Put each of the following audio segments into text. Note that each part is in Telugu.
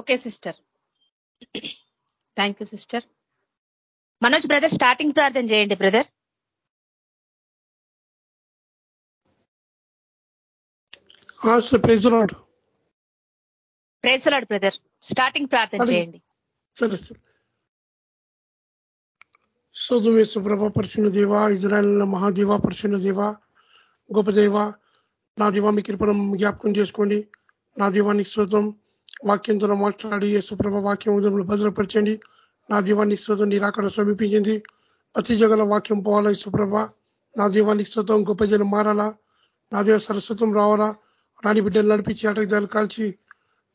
Okay sister. Thank you sister. Manoj brother starting ప్రార్థన చేయండి బ్రదర్. ప్రైజ్లాడు ప్రేసలాడు బ్రదర్ స్టార్టింగ్ ప్రార్థన చేయండి. సరే సరే. సోదుమే సుప్రభ పరిచిన దేవ ఇజ్రాయల్ మహాదేవ పరిచిన దేవ గొప్ప దేవ నా దేవ మీ కృపణం జ్ఞాపకం చేసుకోండి. నా దీవానికి శోతం వాక్యంతో మాట్లాడి సుప్రభ వాక్యం ఉదయంలో భద్రపరచండి. నా దీవానికి శోతం నీ రాకడ సమీపించింది ప్రతి జగల వాక్యం పోవాలా సుప్రభ నా దీవానికి శోతం గొప్ప జనం మారాలా? నా దేవ సరస్వతం రావాలా? రాణి బిడ్డలు నడిపించి అటకదాలు కాల్చి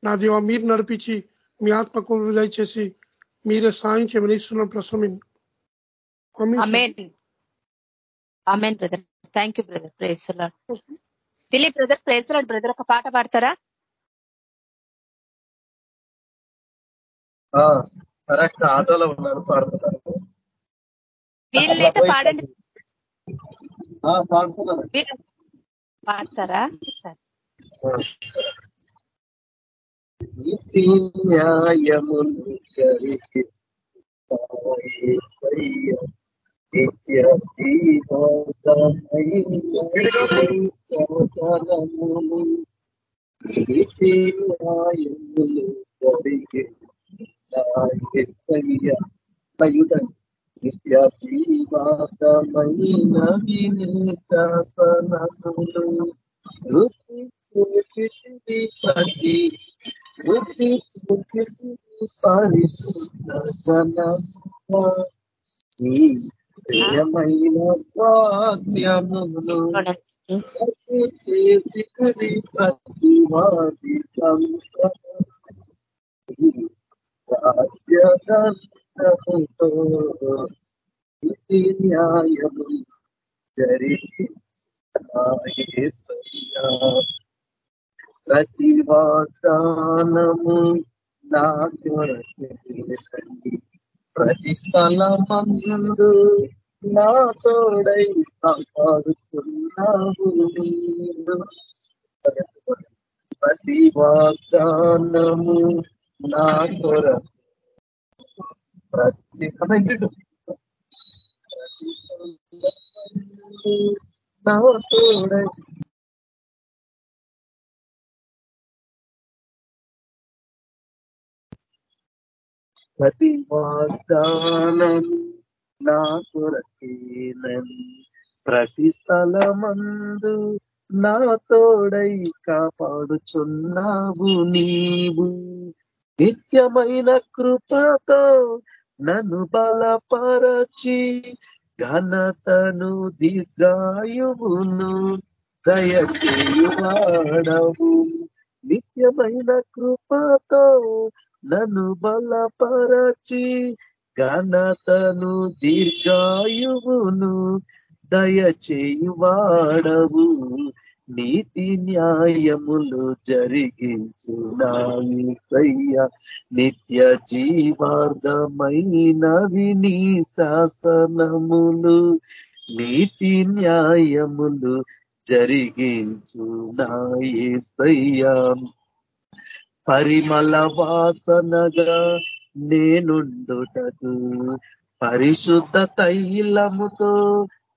నా దేవ మీరు నడిపించి మీ ఆత్మకు దయచేసి మీరే సాయం చేయమని ఇస్తున్నాం ప్రసమీన్ thank you brother. Praise the Lord Dilip brother praise the Lord brother ఒక పాట పాడతారా? కరెక్ట్. ఆటోలో ఉన్నారు పాడుతున్నారు. వీళ్ళైతే పాడండి. పాడుతున్నారు. పాడతారా? సరే. నీతి న్యాయములు కలిసి నిత్య నీతి న్యాయములు కలిగి పరిశుద్ధ జన ప్రియమైన స్వాస్థ్యములు చేసి ప్రతివాది రాజ్యదండముతో ఇది న్యాయము జరిగి ప్రతి వాగ్దానము నా కొరకండి ప్రతి స్థలమందు నా తోడై కాపాడుతున్నావు ప్రతి వాగ్దానము నా తోర. ప్రతి నా తోడై. ప్రతి వాగ్దానం నా కొరకేనని ప్రతి స్థలమందు నా తోడై కాపాడుచున్నావు నీవు. నిత్యమైన కృపతో నన్ను బలపరచి ఘనతను దీర్ఘాయువును దయచేయువాడవు. నిత్యమైన కృపతో నన్ను బలపరచి ఘనతను దీర్ఘాయువును దయచేయువాడవు. నీతి న్యాయములు జరిగించు నిత్య జీవార్థమైనవి నీ శాసనములు. నీతి న్యాయములు జరిగించునాయ్యా పరిమళ వాసనగా నేనుండుటకు పరిశుద్ధ తైలముతో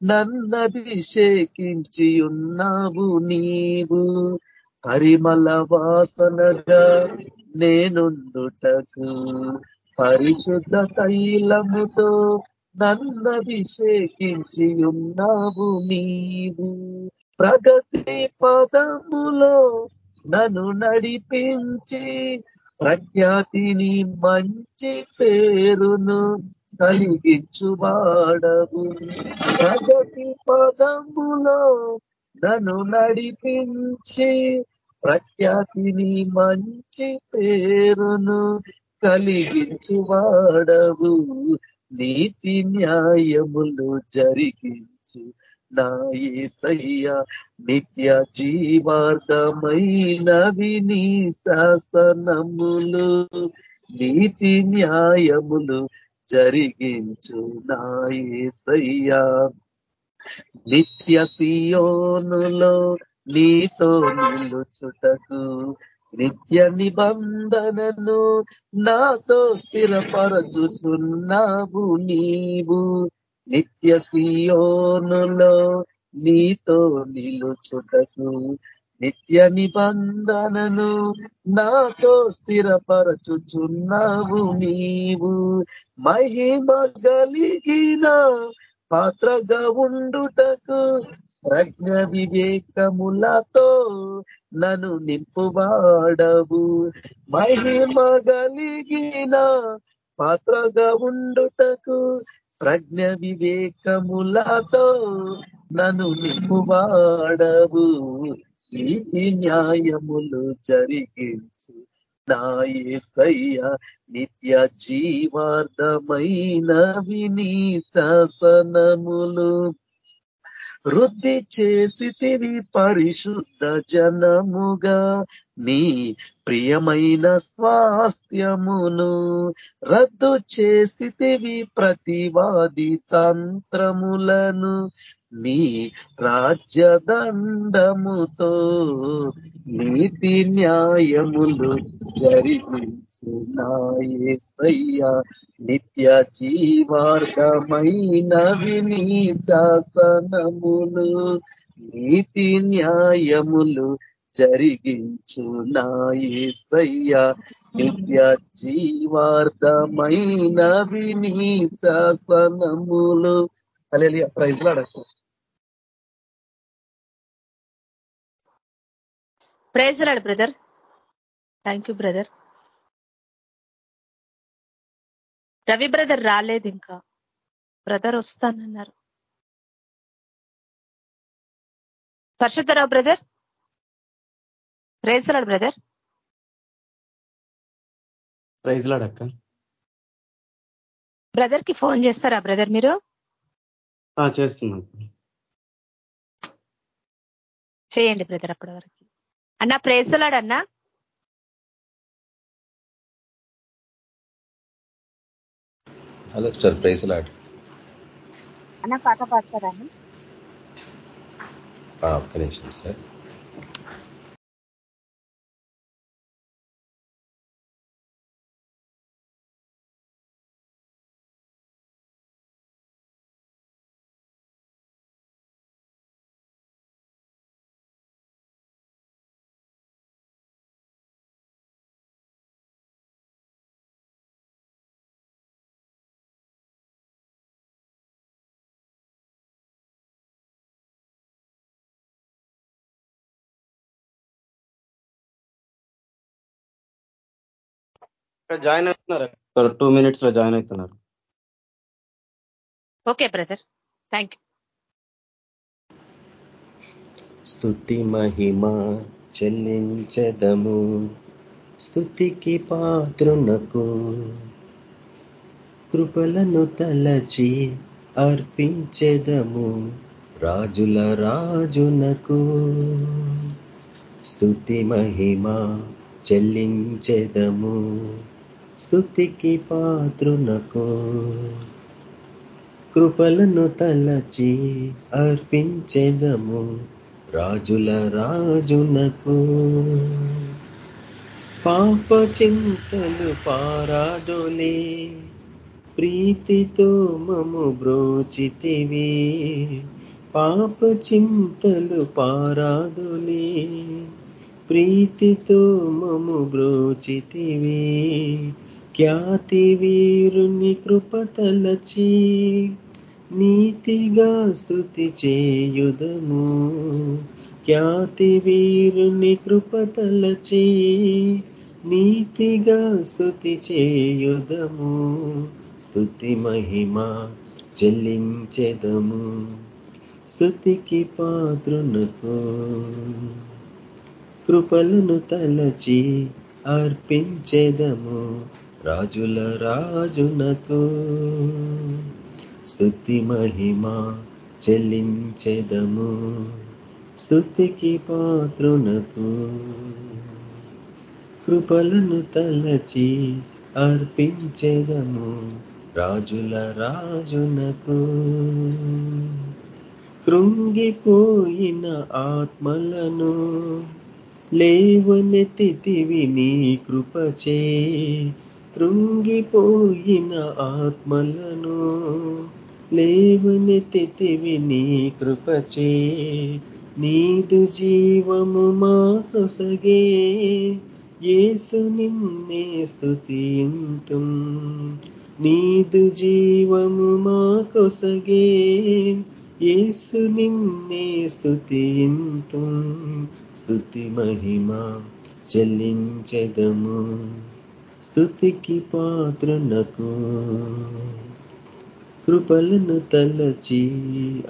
నన్నభిషేకించి ఉన్నావు నీవు. పరిమళ వాసనగా నేనుండుటకు పరిశుద్ధ తైలముతో నన్నభిషేకించి ఉన్నావు నీవు. ప్రగతి పదములో నన్ను నడిపించి ప్రఖ్యాతిని మంచి పేరును కలిగించువాడవు. ప్రగతి పదములో నన్ను నడిపించి ప్రఖ్యాతిని మంచి పేరును కలిగించువాడవు. నీతి న్యాయములు జరిగించు నా ఏసయ్య. నిత్య జీవార్థమైనవి నీ శాసనములు. నీతి న్యాయములు జరిగించు నాయసయ్యా నిత్య సియోనులో నీతో నిలుచుటకు నిత్య నిబంధనను నాతో స్థిరపరచుచున్నావు నీవు. నిత్య సియోనులో నీతో నిలుచుటకు నిత్య నిబంధనను నాతో స్థిరపరచుచున్నావు నీవు. మహిమ కలిగిన పాత్రగా ఉండుటకు ప్రజ్ఞ వివేకములతో నన్ను నింపువాడవు. మహిమ కలిగిన పాత్రగా ఉండుటకు ప్రజ్ఞ వివేకములతో నన్ను నింపువాడవు. నీతి న్యాయములు జరిగించు. నాయసయ్య నిత్య జీవార్థమైన వినీ శాసనములు వృద్ధి చేసితివి పరిశుద్ధ జనముగా నీ ప్రియమైన స్వాస్థ్యమును రద్దు చేసితివి ప్రతివాది తంత్రములను. నీ రాజ్యదండముతో నీతి న్యాయములు జరిగించు నిత్య జీవార్థమైన వినీ శాసనములు. నీతి న్యాయములు జరిగించు నాయసయ్య నిత్య జీవార్థమైన విని శాసనములు. అలే praise లాడకు praise Lord brother. Thank you brother. Ravi brother రాలేదు ఇంకా. బ్రదర్ వస్తానన్నారు. Parishuddharao brother? Praise Lord brother. Praise లాడక్క బ్రదర్కి ఫోన్ చేస్తారా బ్రదర్ మీరు? చేస్తున్నాను చేయండి బ్రదర్ అప్పటి వరకు. అన్నా ప్రేసలాడు అన్నా. హలో స్టార్ ప్రైజ్ లాడ్. అన్న పాట పాడతారా ఒక్క నిమిషం సార్. జాయిన్ అవుతున్నారు. టూ మినిట్స్లో జాయిన్ అవుతున్నారు. Okay brother. Thank you. స్థుతి మహిమ చెల్లించదము. స్థుతికి పాత్రునకు కృపలను తలచి అర్పించెదము. రాజుల రాజునకు స్థుతి మహిమ చెల్లించెదము. స్థుతికి పాత్రునకు కృపలను తలచి అర్పించెదము రాజుల రాజునకు. పాప చింతలు పారాదోలే ప్రీతితో మము బ్రోచితివి. పాప చింతలు పారాదులే ప్రీతితో మము బ్రోచితివి ఖ్యాతి వీరుని కృపతలచి నీతిగా స్థుతి చేయుదము. ఖ్యాతి వీరుని కృపతలచి నీతిగా స్థుతి చేయుదము. స్థుతి మహిమ చెల్లించెదము. స్థుతికి పాత్రునకు కృపలను తలచి అర్పించేదము రాజుల రాజునకు. స్థుతి మహిమ చెల్లించెదము స్థుతికి పాత్రునకు. కృపలను తలచి అర్పించెదము రాజుల రాజునకు. కృంగిపోయిన ఆత్మలను లేవనెత్తితివి నీ కృపచే. కృంగిపోయిన ఆత్మలను లేవనెత్తితివి నీ కృపచే. నీదు జీవము మా కొసగే యేసు నిన్నే స్తుతింతుం నీదు జీవము మాకొసగే. యేసు నిన్నే స్తుతింతుం స్తుతి మహిమ చెల్లించదము. స్తుతికి పాత్రునకు కృపలను తలచి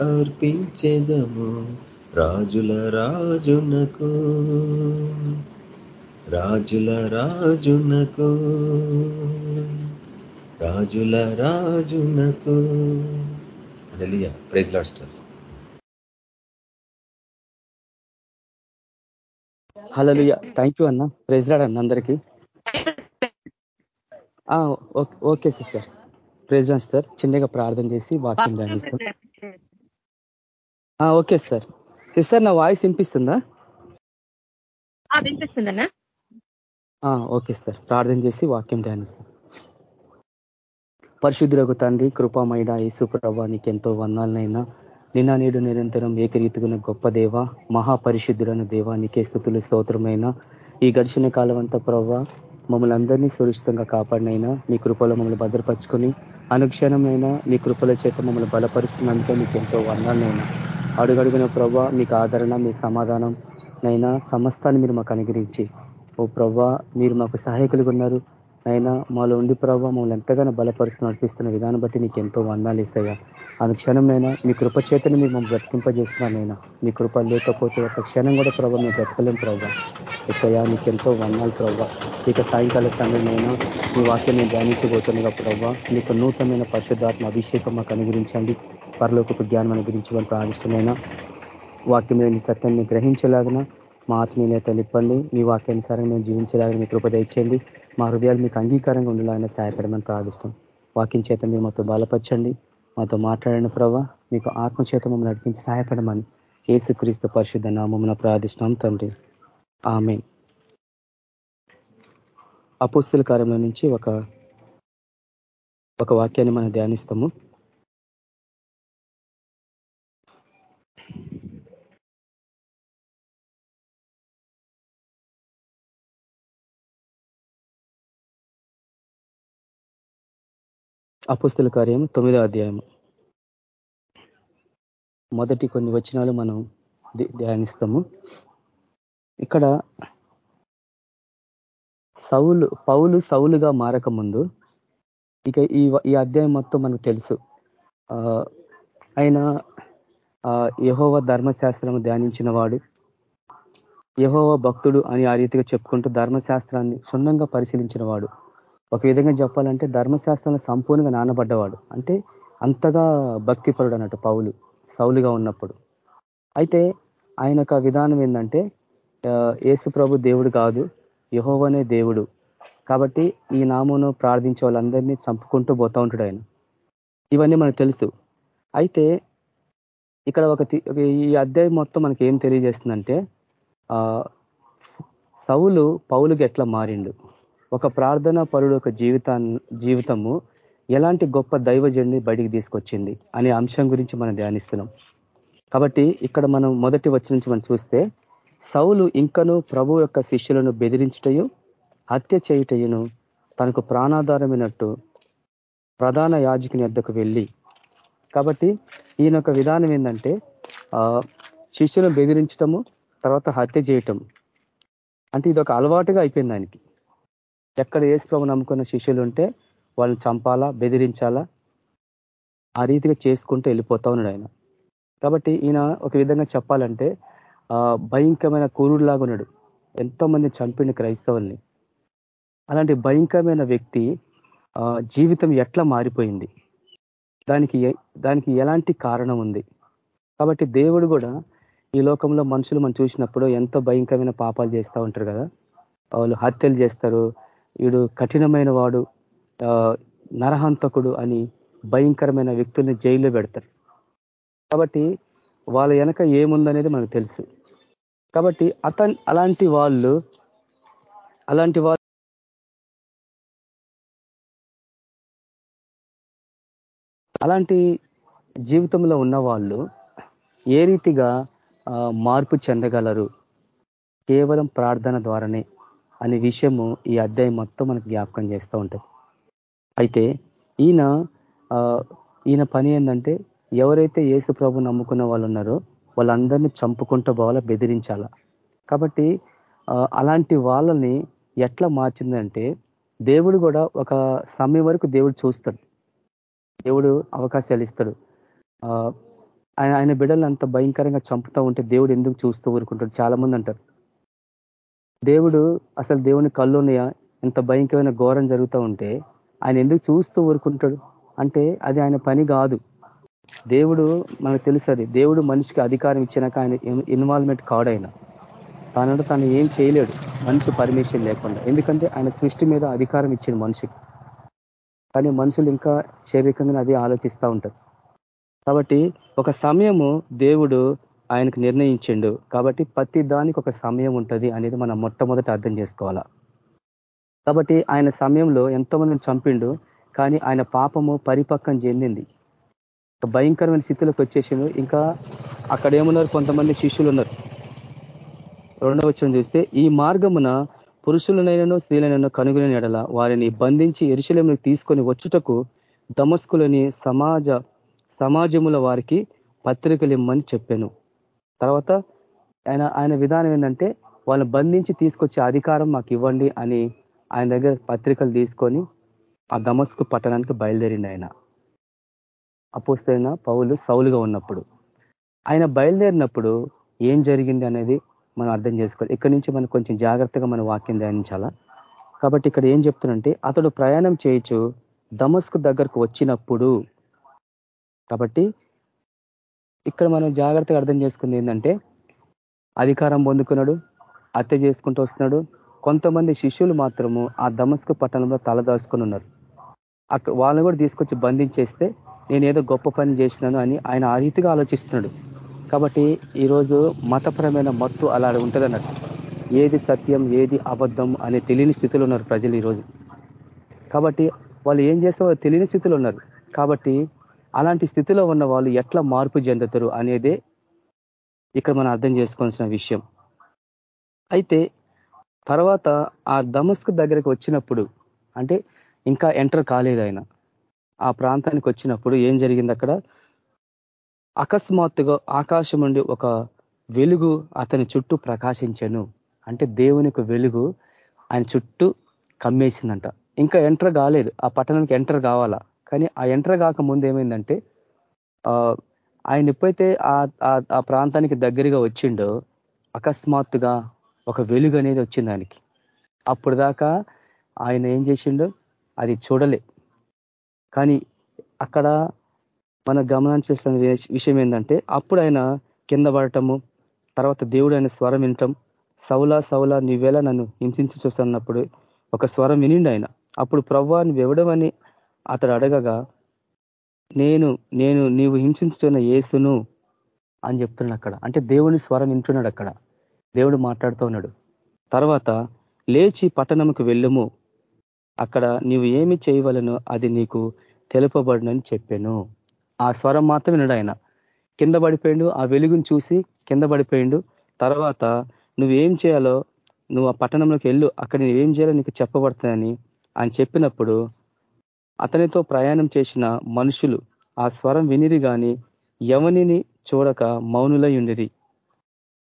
అర్పించెదము. రాజుల రాజునకు రాజుల రాజునకు రాజుల రాజునకు. ప్రైజ్ లాస్టర్ హలో థ్యాంక్ యూ అన్న. ప్రైజ్ రాడ్ అన్న అందరికీ. Okay- sister. Praise Lord sir చిన్నగా ప్రార్థన చేసి వాక్యం ధ్యానిస్తాం. ఆ, ఓకే సార్ సిస్టర్ నా వాయిస్ వినిపిస్తుందా? ఆ, వినిపిస్తుందన్నా? ఓకే సార్ ప్రార్థన చేసి వాక్యం ధ్యానిస్తాం. పరిశుద్ధులకు తండ్రి కృపామైడ యేసు ప్రభా నీకెంతో వందాలనైనా నిన్న నేడు నిరంతరం ఏకరీతిగున్న గొప్ప దేవ మహాపరిశుద్ధుడైన దేవ నీకే స్థుతులు స్తోత్రమైన ఈ గడిచిన కాలం అంతా ప్రవ్వ మమ్మల్ని అందరినీ సురక్షితంగా కాపాడినైనా మీ కృపలో మమ్మల్ని భద్రపరుచుకొని అనుక్షణమైనా మీ కృపల చేత మమ్మల్ని బలపరుస్తున్నందుకే మీకు ఎంతో వందాలనైనా అడుగడుగున ప్రవ్వ మీకు ఆదరణ మీ సమాధానం నైనా సమస్తాన్ని మీరు మాకు అనుగ్రహించి. ఓ ప్రవ్వ మీరు మాకు సహాయకులుగా ఉన్నారు. అయినా మాలో ఉండి ప్రభావ మమ్మల్ని ఎంతగానో బలపరుస్తూ నడిపిస్తున్న విధానం బట్టి నీకు ఎంతో వందాలు ఇస్తాయా. ఆ క్షణమైనా మీ కృప చేతని మీరు మమ్మల్ని బ్రతికింపజేస్తున్నానైనా మీ కృప లేకపోతే ఒక క్షణం కూడా ప్రభావ మేము బ్రతకలేం ప్రభావ ఇసయా నీకు ఎంతో వందాలు ప్రభావ ఇక సాయంకాల సమయమైనా మీ వాక్యం నేను ధ్యానించబోతుండగా ప్రభావ మీకు నూతనమైన పరిశుద్ధాత్మ అభిషేకం మాకు అనుగ్రహించండి. పరలోకపు జ్ఞానం అనుగ్రహించమని ప్రాణిష్టమైన వాక్యమైన సత్యాన్ని గ్రహించలాగిన మా ఆత్మీయత నిప్పండి మీ వాక్యానుసారంగా మేము జీవించలాగిన మీ కృప దయచేయండి. మా హృదయాలు మీకు అంగీకారంగా ఉండేలాగిన సహాయపడమని ప్రార్థిస్తాం. వాక్యం చేత మీరు మాతో బలపరచండి. మాతో మాట్లాడిన ప్రభావ మీకు ఆత్మచేత మమ్మల్ని నడిపించి సహాయపడమని ఏసుక్రీస్తు పరిశుద్ధ నామమున ప్రార్థిస్తున్నాం తండ్రి. ఆమె అపుస్తుల కార్యంలో నుంచి ఒక ఒక వాక్యాన్ని మనం ధ్యానిస్తాము. అపుస్తుల కార్యం తొమ్మిదో అధ్యాయం మొదటి కొన్ని వచనాలు మనం ధ్యానిస్తాము. ఇక్కడ సౌలు పౌలు సౌలుగా మారక ముందు ఇక ఈ ఈ అధ్యాయం మొత్తం మనకు తెలుసు. ఆ, ఆయన ఆ, యెహోవా ధర్మశాస్త్రం ధ్యానించిన వాడు. యహోవ భక్తుడు అని ఆ రీతిగా చెప్పుకుంటూ ధర్మశాస్త్రాన్ని క్షుణ్ణంగా పరిశీలించిన వాడు. ఒక విధంగా చెప్పాలంటే ధర్మశాస్త్రంలో సంపూర్ణంగా నానబడ్డవాడు. అంటే అంతగా భక్తిపరుడు అన్నట్టు పౌలు సౌలుగా ఉన్నప్పుడు. అయితే ఆయన విధానం ఏంటంటే ఆ, యేసు ప్రభు దేవుడు కాదు యహోవనే దేవుడు. కాబట్టి ఈ నామమును ప్రార్థించే వాళ్ళందరినీ చంపుకుంటూ పోతా ఉంటాడు ఆయన. ఇవన్నీ మనకు తెలుసు. అయితే ఇక్కడ ఒక ఈ అధ్యాయం మొత్తం మనకి ఏం తెలియజేస్తుందంటే ఆ సౌలు పౌలుకి ఎట్లా మారిండు? ఒక ప్రార్థనా పరుడు ఒక జీవితా జీవితము ఎలాంటి గొప్ప దైవజన్ని బయటికి తీసుకొచ్చింది అనే అంశం గురించి మనం ధ్యానిస్తున్నాం. కాబట్టి ఇక్కడ మనం మొదటి వచ్చి నుంచి మనం చూస్తే సౌలు ఇంకను ప్రభు యొక్క శిష్యులను బెదిరించుటయు హత్య చేయుటయును తనకు ప్రాణాధారమైనట్టు ప్రధాన యాజకుని వద్దకు వెళ్ళి. కాబట్టి ఈయన యొక్క విధానం ఏంటంటే శిష్యులను బెదిరించటము తర్వాత హత్య చేయటం. అంటే ఇది ఒక అలవాటుగా అయిపోయింది ఆయనకి. ఎక్కడ ఏసు ప్రభు నమ్ముకున్న శిష్యులు ఉంటే వాళ్ళని చంపాలా బెదిరించాలా? ఆ రీతిగా చేసుకుంటూ వెళ్ళిపోతా ఉన్నాడు ఆయన. కాబట్టి ఈయన ఒక విధంగా చెప్పాలంటే భయంకరమైన కూరుడులాగా ఉన్నాడు. ఎంతో మంది చంపిన క్రైస్తవుల్ని. అలాంటి భయంకరమైన వ్యక్తి జీవితం ఎట్లా మారిపోయింది? దానికి దానికి ఎలాంటి కారణం ఉంది? కాబట్టి దేవుడు కూడా ఈ లోకంలో మనుషులు మనం చూసినప్పుడు ఎంతో భయంకరమైన పాపాలు చేస్తూ ఉంటారు కదా. వాళ్ళు హత్యలు చేస్తారు వీడు కఠినమైన వాడు ఆ, నరహంతకుడు అని భయంకరమైన వ్యక్తుల్ని జైల్లో పెడతారు కాబట్టి వాళ్ళ వెనక ఏముందనేది మనకు తెలుసు. కాబట్టి అతన్ అలాంటి వాళ్ళు అలాంటి వాళ్ళు అలాంటి జీవితంలో ఉన్న వాళ్ళు ఏ రీతిగా మార్పు చెందగలరు? కేవలం ప్రార్థన ద్వారానే. అనే విషయము ఈ అధ్యాయం మొత్తం మనకు జ్ఞాపకం చేస్తూ ఉంటుంది. అయితే ఈయన ఈయన పని ఏంటంటే ఎవరైతే యేసు ప్రభు నమ్ముకున్న వాళ్ళు ఉన్నారో వాళ్ళందరినీ చంపుకుంటూ పోవాలా బెదిరించాలా. కాబట్టి అలాంటి వాళ్ళని ఎట్లా మార్చిందంటే దేవుడు కూడా ఒక సమయం వరకు దేవుడు చూస్తాడు. దేవుడు అవకాశాలు ఇస్తాడు. ఆయన ఆయన బిడ్డలు అంత భయంకరంగా చంపుతూ ఉంటే దేవుడు ఎందుకు చూస్తూ ఊరుకుంటాడు? చాలా మంది అంటారు. దేవుడు అసలు దేవుని కళ్ళు ఉన్నాయా? ఎంత భయంకరమైన ఘోరం జరుగుతూ ఉంటే ఆయన ఎందుకు చూస్తూ ఊరుకుంటాడు? అంటే అది ఆయన పని కాదు. దేవుడు మనకు తెలుసు దేవుడు మనిషికి అధికారం ఇచ్చినాక ఆయన ఇన్వాల్వ్మెంట్ కాడైన. తనంటే తను ఏం చేయలేడు మనిషి పర్మిషన్ లేకుండా. ఎందుకంటే ఆయన సృష్టి మీద అధికారం ఇచ్చింది మనిషికి కానీ మనుషులు ఇంకా శారీరకంగా అది ఆలోచిస్తూ ఉంటారు. కాబట్టి ఒక సమయము దేవుడు ఆయనకు నిర్ణయించిండు. కాబట్టి ప్రతి దానికి ఒక సమయం ఉంటుంది అనేది మనం మొట్టమొదట అర్థం చేసుకోవాలా. కాబట్టి ఆయన సమయంలో ఎంతోమందిని చంపిండు కానీ ఆయన పాపము పరిపక్వం చెందింది. భయంకరమైన స్థితిలోకి వచ్చేసిండు. ఇంకా అక్కడ ఏమున్నారు? కొంతమంది శిష్యులు ఉన్నారు రెండవ వచ్చిన చూస్తే ఈ మార్గమున పురుషులనైనను స్త్రీలైనను కనుగొని ఎడల వారిని బంధించి ఎరుశలంలో తీసుకొని వచ్చుటకు దమస్కులని సమాజ సమాజముల వారికి పత్రికలు ఇమ్మని చెప్పాను. తర్వాత ఆయన ఆయన విధానం ఏంటంటే వాళ్ళు బంధించి తీసుకొచ్చే అధికారం మాకు ఇవ్వండి అని ఆయన దగ్గర పత్రికలు తీసుకొని ఆ దమస్కు పట్టణానికి బయలుదేరిండి ఆయన. అపోస్తైన పౌలు సౌలుగా ఉన్నప్పుడు. ఆయన బయలుదేరినప్పుడు ఏం జరిగింది అనేది మనం అర్థం చేసుకోవాలి. ఇక్కడి నుంచి మనం కొంచెం జాగ్రత్తగా మన వాక్యం ధ్యానించాలా? కాబట్టి ఇక్కడ ఏం చెప్తున్నంటే అతడు ప్రయాణం చేయొచ్చు దమస్కు దగ్గరకు వచ్చినప్పుడు కాబట్టి ఇక్కడ మనం జాగ్రత్తగా అర్థం చేసుకుంది ఏంటంటే అధికారం పొందుకున్నాడు హత్య చేసుకుంటూ వస్తున్నాడు. కొంతమంది శిష్యులు మాత్రము ఆ దమస్కు పట్టణంలో తలదాచుకొని ఉన్నారు. అక్కడ వాళ్ళని కూడా తీసుకొచ్చి బంధించేస్తే నేనేదో గొప్ప పని చేసినాను అని ఆయన ఆ రీతిగా ఆలోచిస్తున్నాడు. కాబట్టి ఈరోజు మతపరమైన మత్తు అలా ఉంటుంది అన్నట్టు ఏది సత్యం ఏది అబద్ధం అనే తెలియని స్థితిలో ఉన్నారు ప్రజలు ఈరోజు. కాబట్టి వాళ్ళు ఏం చేస్తారో తెలియని స్థితిలో ఉన్నారు. కాబట్టి అలాంటి స్థితిలో ఉన్న వాళ్ళు ఎట్లా మార్పు చెందుతారు అనేదే ఇక్కడ మనం అర్థం చేసుకోవాల్సిన విషయం. అయితే తర్వాత ఆ దమస్క్ దగ్గరికి వచ్చినప్పుడు అంటే ఇంకా ఎంటర్ కాలేదు ఆయన. ఆ ప్రాంతానికి వచ్చినప్పుడు ఏం జరిగింది అక్కడ? అకస్మాత్తుగా ఆకాశం నుండి ఒక వెలుగు అతని చుట్టూ ప్రకాశించను. అంటే దేవునికి వెలుగు ఆయన చుట్టూ కమ్మేసిందంట. ఇంకా ఎంటర్ కాలేదు. ఆ పట్టణానికి ఎంటర్ కావాలా? కానీ ఆ ఎంటర్ కాక ముందు ఏమైందంటే ఆయన ఎప్పుడైతే ఆ ప్రాంతానికి దగ్గరగా వచ్చిండో అకస్మాత్తుగా ఒక వెలుగు అనేది వచ్చింది ఆయనకి. అప్పుడు దాకా ఆయన ఏం చేసిండో అది చూడలే. కానీ అక్కడ మనం గమనించాల్సిన విషయం ఏంటంటే అప్పుడు ఆయన కింద పడటము తర్వాత దేవుడు ఆయన స్వరం వినటం సౌలా సౌలా నీవేళ నన్ను హింసించి చూస్తున్నప్పుడు ఒక స్వరం వినిండి ఆయన. అప్పుడు ప్రవ్వా నువ్వెవడమని అతడు అడగగా నేను నేను నీవు హింసించుతున్న ఏసును అని చెప్తున్నాడు అక్కడ. అంటే దేవుని స్వరం వింటున్నాడు అక్కడ. దేవుడు మాట్లాడుతూ ఉన్నాడు. తర్వాత లేచి పట్టణంకు వెళ్ళము. అక్కడ నీవు ఏమి చేయవలను అది నీకు తెలుపబడినని చెప్పాను. ఆ స్వరం మాత్రం వినడు ఆయన. కింద పడిపోయిండు ఆ వెలుగుని చూసి కింద పడిపోయిండు. తర్వాత నువ్వేం చేయాలో నువ్వు ఆ పట్టణంలోకి వెళ్ళు. అక్కడ నువ్వేం చేయాలో నీకు చెప్పబడుతుందని ఆయన చెప్పినప్పుడు అతనితో ప్రయాణం చేసిన మనుషులు ఆ స్వరం వినిరి గాని ఎవనిని చూడక మౌనులై ఉండిరి.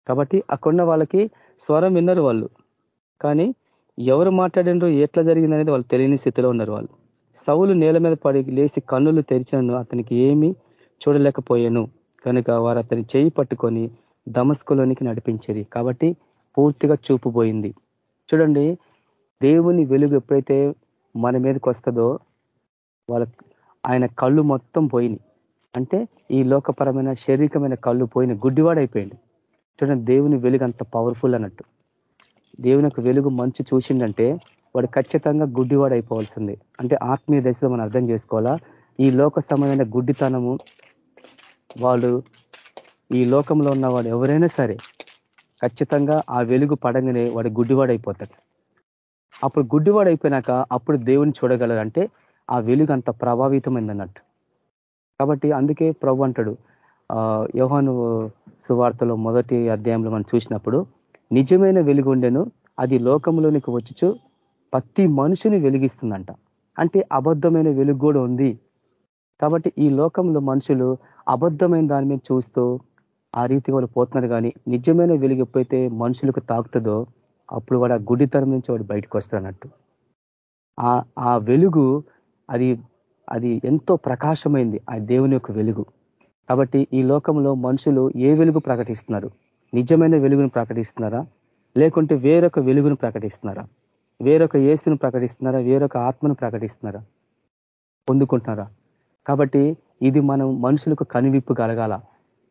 కాబట్టి అక్కడున్న వాళ్ళకి స్వరం విన్నారు వాళ్ళు. కానీ ఎవరు మాట్లాడినరు ఎట్లా జరిగిందనేది వాళ్ళు తెలియని స్థితిలో ఉన్నారు వాళ్ళు. సవులు నేల మీద పడి లేచి కన్నులు తెరిచినను అతనికి ఏమీ చూడలేకపోయాను. కనుక వారు అతని చేయి పట్టుకొని దమస్కులోనికి నడిపించేది కాబట్టి పూర్తిగా చూపుపోయింది చూడండి దేవుని వెలుగు ఎప్పుడైతే మన మీదకి వస్తుందో వాళ్ళ ఆయన కళ్ళు మొత్తం పోయినాయి. అంటే ఈ లోకపరమైన శారీరకమైన కళ్ళు పోయిన గుడ్డివాడైపోయింది చూడండి దేవుని వెలుగు అంత పవర్ఫుల్ అన్నట్టు. దేవుని యొక్క వెలుగు మంచు చూసిండంటే వాడు ఖచ్చితంగా గుడ్డివాడు అయిపోవాల్సింది అంటే ఆత్మీయ దశలో మనం అర్థం చేసుకోవాలా? ఈ లోక సమయమైన గుడ్డితనము వాళ్ళు ఈ లోకంలో ఉన్న వాడు ఎవరైనా సరే ఖచ్చితంగా ఆ వెలుగు పడంగానే వాడు గుడ్డివాడైపోతాడు. అప్పుడు గుడ్డివాడైపోయినాక అప్పుడు దేవుని చూడగలరు అంటే ఆ వెలుగు అంత ప్రభావితమైంది అన్నట్టు కాబట్టి అందుకే ప్రభు అంటాడు యోహాను సువార్తలో మొదటి అధ్యాయంలో మనం చూసినప్పుడు నిజమైన వెలుగు అది లోకంలోనికి వచ్చుచు ప్రతి మనుషుని వెలిగిస్తుందంట. అంటే అబద్ధమైన వెలుగు కూడా ఉంది. కాబట్టి ఈ లోకంలో మనుషులు అబద్ధమైన దాని మీద చూస్తూ ఆ రీతి వాళ్ళు పోతున్నారు కానీ నిజమైన వెలుగు ఎప్పుడైతే మనుషులకు తాకుతుందో అప్పుడు వాడు ఆ గుడితరం నుంచి వాడు బయటకు వస్తాడన్నట్టు. ఆ వెలుగు అది అది ఎంతో ప్రకాశమైంది ఆ దేవుని యొక్క వెలుగు. కాబట్టి ఈ లోకంలో మనుషులు ఏ వెలుగు ప్రకటిస్తున్నారు? నిజమైన వెలుగును ప్రకటిస్తున్నారా? లేకుంటే వేరొక వెలుగును ప్రకటిస్తున్నారా? వేరొక ఏసును ప్రకటిస్తున్నారా? వేరొక ఆత్మను ప్రకటిస్తున్నారా? పొందుకుంటున్నారా? కాబట్టి ఇది మనం మనుషులకు కనువిప్పు కలగాల.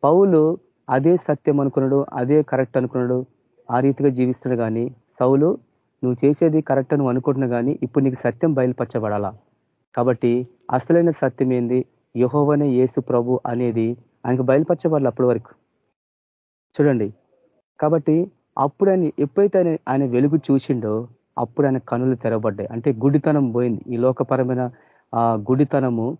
పౌలు అదే సత్యం అనుకున్నాడు అదే కరెక్ట్ అనుకున్నాడు ఆ రీతిగా జీవిస్తున్నాడు కానీ సౌలు నువ్వు చేసేది కరెక్ట్ అని అనుకుంటున్నా కానీ ఇప్పుడు నీకు సత్యం బయలుపరచబడాలా? కాబట్టి అసలైన సత్యం ఏంది? యహోవనే యేసు ప్రభు అనేది ఆయనకు బయలుపరచబడాలి అప్పటి వరకు. చూడండి. కాబట్టి అప్పుడు ఆయన ఎప్పుడైతే ఆయన ఆయన వెలుగు చూసిండో అప్పుడు ఆయన కనులు తెరబడ్డాయి అంటే గుడితనం పోయింది. ఈ లోకపరమైన ఆ గుడితనము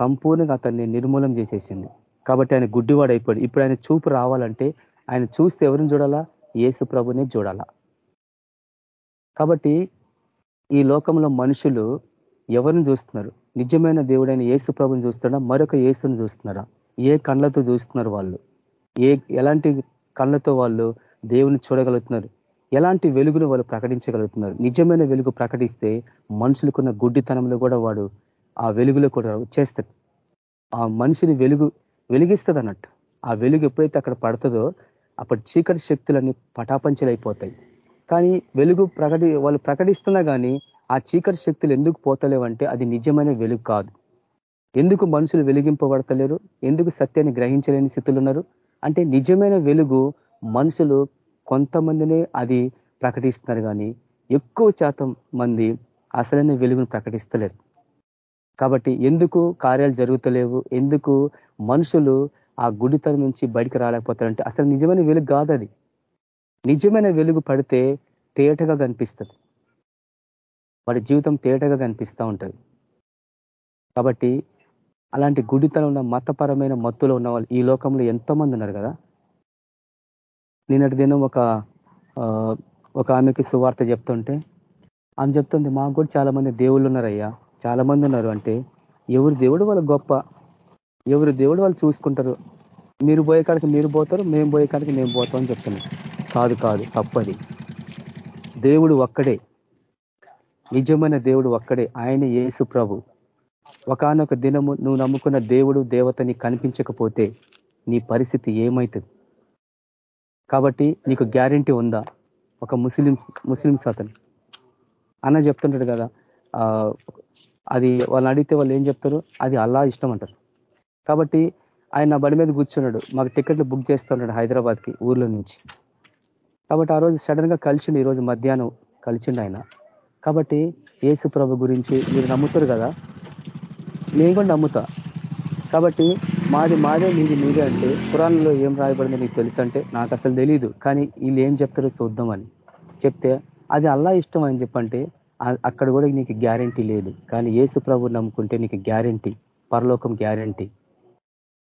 సంపూర్ణంగా అతన్ని నిర్మూలం చేసేసింది. కాబట్టి ఆయన గుడ్డివాడు అయిపోయాడు. ఇప్పుడు ఆయన చూపు రావాలంటే ఆయన చూస్తే ఎవరిని చూడాలా? యేసు ప్రభునే చూడాలా. కాబట్టి ఈ లోకంలో మనుషులు ఎవరిని చూస్తున్నారు? నిజమైన దేవుడైన యేసు ప్రభుని చూస్తున్నా మరొక ఏసుని చూస్తున్నారా? ఏ కళ్ళతో చూస్తున్నారు వాళ్ళు? ఏ ఎలాంటి కళ్ళతో వాళ్ళు దేవుని చూడగలుగుతున్నారు? ఎలాంటి వెలుగును వాళ్ళు ప్రకటించగలుగుతున్నారు? నిజమైన వెలుగు ప్రకటిస్తే మనుషులకున్న గుడ్డితనంలో కూడా వాడు ఆ వెలుగులో కూడా వచ్చేస్తాడు. ఆ మనిషిని వెలుగు వెలిగిస్తుంది అన్నట్టు ఆ వెలుగు ఎప్పుడైతే అక్కడ పడుతుందో అప్పుడు చీకటి శక్తులన్నీ పటాపంచలైపోతాయి. కానీ వెలుగు ప్రకటి వాళ్ళు ప్రకటిస్తున్నా కానీ ఆ చీకటి శక్తులు ఎందుకు పోతలేవంటే అది నిజమైన వెలుగు కాదు. ఎందుకు మనుషులు వెలిగింపబడతలేరు? ఎందుకు సత్యాన్ని గ్రహించలేని స్థితులు ఉన్నారు? అంటే నిజమైన వెలుగు మనుషులు కొంతమందినే అది ప్రకటిస్తున్నారు కానీ ఎక్కువ శాతం మంది అసలైన వెలుగును ప్రకటిస్తలేరు. కాబట్టి ఎందుకు కార్యాలు జరుగుతలేవు? ఎందుకు మనుషులు ఆ గుడితల నుంచి బయటికి రాలేకపోతారంటే అసలు నిజమైన వెలుగు కాదు అది. నిజమైన వెలుగు పడితే తేటగా కనిపిస్తుంది. వాడి జీవితం తేటగా కనిపిస్తూ ఉంటుంది. కాబట్టి అలాంటి గుడితనం ఉన్న మతపరమైన మత్తులో ఉన్న వాళ్ళు ఈ లోకంలో ఎంతో మంది ఉన్నారు కదా. నిన్నటి దినం ఒక ఒక ఆమెకి సువార్త చెప్తుంటే ఆమె చెప్తుంది మాకు కూడా చాలా మంది దేవుళ్ళు ఉన్నారయ్యా. చాలా మంది ఉన్నారు అంటే ఎవరు దేవుడు వాళ్ళు గొప్ప. ఎవరు దేవుడు వాళ్ళు చూసుకుంటారు. మీరు పోయే కాడికి మీరు పోతారు మేము పోయే కాడికి మేము పోతాం అని చెప్తున్నాం కాదు కాదు తప్పది. దేవుడు ఒక్కడే. నిజమైన దేవుడు ఒక్కడే ఆయన యేసు ప్రభు. ఒకనొక దినము నువ్వు నమ్ముకున్న దేవుడు దేవతని కనిపించకపోతే నీ పరిస్థితి ఏమవుతుంది కాబట్టి నీకు గ్యారంటీ ఉందా? ఒక ముస్లిం ముస్లిమ్స్ అతను అన్న చెప్తుంటాడు కదా అది వాళ్ళని అడిగితే వాళ్ళు ఏం చెప్తారు? అది అల్లా ఇష్టం అంటారు. కాబట్టి ఆయన బడి మీద కూర్చున్నాడు. మాకు టికెట్లు బుక్ చేస్తున్నాడు హైదరాబాద్కి ఊర్లో నుంచి. కాబట్టి ఆ రోజు సడన్గా కలిసిండు ఈరోజు మధ్యాహ్నం కలిసిండు ఆయన. కాబట్టి ఏసు ప్రభు గురించి మీరు నమ్ముతారు కదా? నేను కూడా నమ్ముతా. కాబట్టి మాది మాదే మీది మీదే అంటే పురాణంలో ఏం రాయబడిందో నీకు తెలుసు అంటే నాకు అసలు తెలియదు కానీ వీళ్ళు ఏం చెప్తారో చూద్దామని చెప్తే అది అల్లా ఇష్టం అని చెప్పంటే అక్కడ కూడా నీకు గ్యారంటీ లేదు. కానీ ఏసు ప్రభు నమ్ముకుంటే నీకు గ్యారంటీ పరలోకం గ్యారంటీ.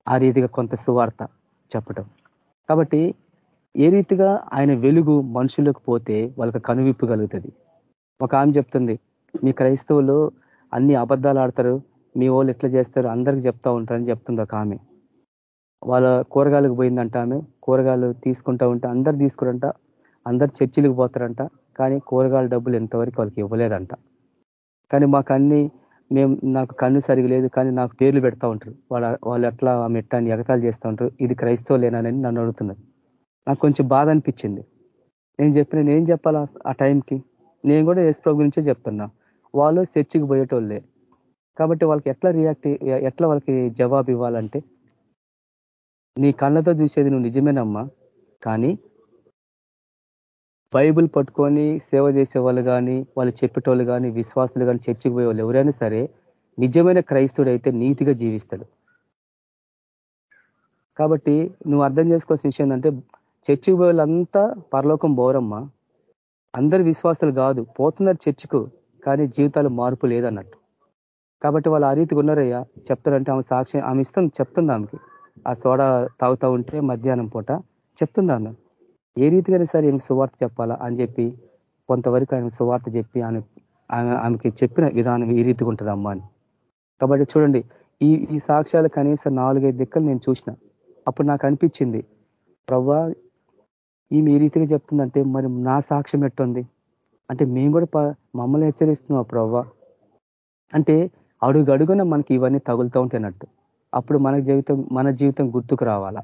ఆ రీతిగా కొంత సువార్త చెప్పటం. కాబట్టి ఏ రీతిగా ఆయన వెలుగు మనుషులకు పోతే వాళ్ళకి కనువిప్పు కలుగుతుంది? ఒక ఆమె చెప్తుంది మీ క్రైస్తవులు అన్ని అబద్ధాలు ఆడతారు మీ వాళ్ళు ఎట్లా చేస్తారు అందరికి చెప్తా ఉంటారని చెప్తుంది ఒక ఆమె. వాళ్ళ కూరగాయలకు పోయిందంట ఆమె కూరగాయలు తీసుకుంటా ఉంటే అందరు తీసుకురంట అందరు చర్చిలకు పోతారంట కానీ కూరగాయల డబ్బులు ఎంతవరకు వాళ్ళకి ఇవ్వలేదంట. కానీ మాకు అన్ని మేము నాకు కన్ను సరిగా లేదు కానీ నాకు పేర్లు పెడతా ఉంటారు. వాళ్ళ వాళ్ళు ఎట్లా ఆమె ఎట్టాన్ని ఎగతాలు చేస్తూ ఉంటారు ఇది క్రైస్తవులేనని నన్ను అడుగుతున్నారు నాకు కొంచెం బాధ అనిపించింది. నేను చెప్పిన నేను చెప్పాలా ఆ టైంకి? నేను కూడా ఎస్ప్రో గురించే చెప్తున్నా. వాళ్ళు చర్చికి పోయేటోళ్ళే. కాబట్టి వాళ్ళకి ఎట్లా రియాక్ట్ ఎట్లా వాళ్ళకి జవాబు ఇవ్వాలంటే నీ కళ్ళతో చూసేది నువ్వు నిజమేనమ్మా. కానీ బైబుల్ పట్టుకొని సేవ చేసే వాళ్ళు కానీ వాళ్ళు చెప్పేటోళ్ళు కానీ విశ్వాసులు కానీ చర్చికి పోయేవాళ్ళు ఎవరైనా సరే నిజమైన క్రైస్తుడు అయితే నీతిగా జీవిస్తాడు. కాబట్టి నువ్వు అర్థం చేసుకోవాల్సిన విషయం ఏంటంటే చర్చికి వాళ్ళంతా పరలోకం బోరమ్మా అందరు విశ్వాసాలు కాదు పోతున్నారు చర్చికు కానీ జీవితాలు మార్పు లేదన్నట్టు. కాబట్టి వాళ్ళు ఆ రీతిగా ఉన్నారయ్యా చెప్తారంటే ఆమె సాక్షి ఆమె ఇష్టం చెప్తుంది ఆమెకి. ఆ సోడా తాగుతూ ఉంటే మధ్యాహ్నం పూట చెప్తుంది ఆమె. ఏ రీతిగానే సరే ఏమి సువార్త చెప్పాలా అని చెప్పి కొంతవరకు ఆయన సువార్త చెప్పి ఆమె ఆమెకి చెప్పిన విధానం ఈ రీతిగా ఉంటుంది అమ్మ అని. కాబట్టి చూడండి ఈ ఈ సాక్ష్యాలు కనీసం నాలుగైదు దిక్కలు నేను చూసిన. అప్పుడు నాకు అనిపించింది ప్రవ్వా ఈమె ఈ రీతిగా చెప్తుందంటే మరి నా సాక్ష్యం ఎట్టుంది? అంటే మేము కూడా మమ్మల్ని హెచ్చరిస్తున్నాం ప్రవ్వ. అంటే అడుగడుగున మనకి ఇవన్నీ తగులుతూ ఉంటాయినట్టు అప్పుడు మన జీవితం మన జీవితం గుర్తుకు రావాలా.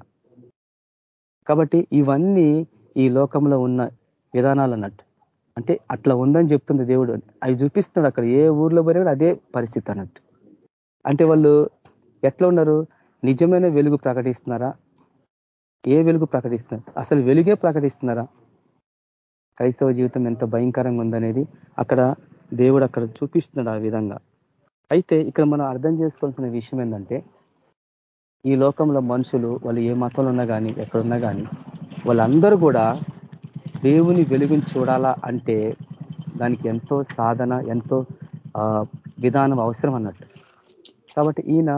కాబట్టి ఇవన్నీ ఈ లోకంలో ఉన్న విధానాలు అన్నట్టు. అంటే అట్లా ఉందని చెప్తుంది దేవుడు. అవి చూపిస్తున్నాడు అక్కడ. ఏ ఊర్లో పోయినా అదే పరిస్థితి అన్నట్టు. అంటే వాళ్ళు ఎట్లా ఉన్నారు? నిజమైన వెలుగు ప్రకటిస్తున్నారా? ఏ వెలుగు ప్రకటిస్తున్నారు? అసలు వెలుగే ప్రకటిస్తున్నారా? క్రైస్తవ జీవితం ఎంత భయంకరంగా ఉందనేది అక్కడ దేవుడు అక్కడ చూపిస్తున్నాడు ఆ విధంగా. అయితే ఇక్కడ మనం అర్థం చేసుకోవాల్సిన విషయం ఏంటంటే ఈ లోకంలో మనుషులు వాళ్ళు ఏ మతంలో ఉన్నా కానీ ఎక్కడున్నా కానీ వాళ్ళందరూ కూడా దేవుని వెలుగుని చూడాలా అంటే దానికి ఎంతో సాధన ఎంతో విధానం అవసరం అన్నట్టు. కాబట్టి ఈయన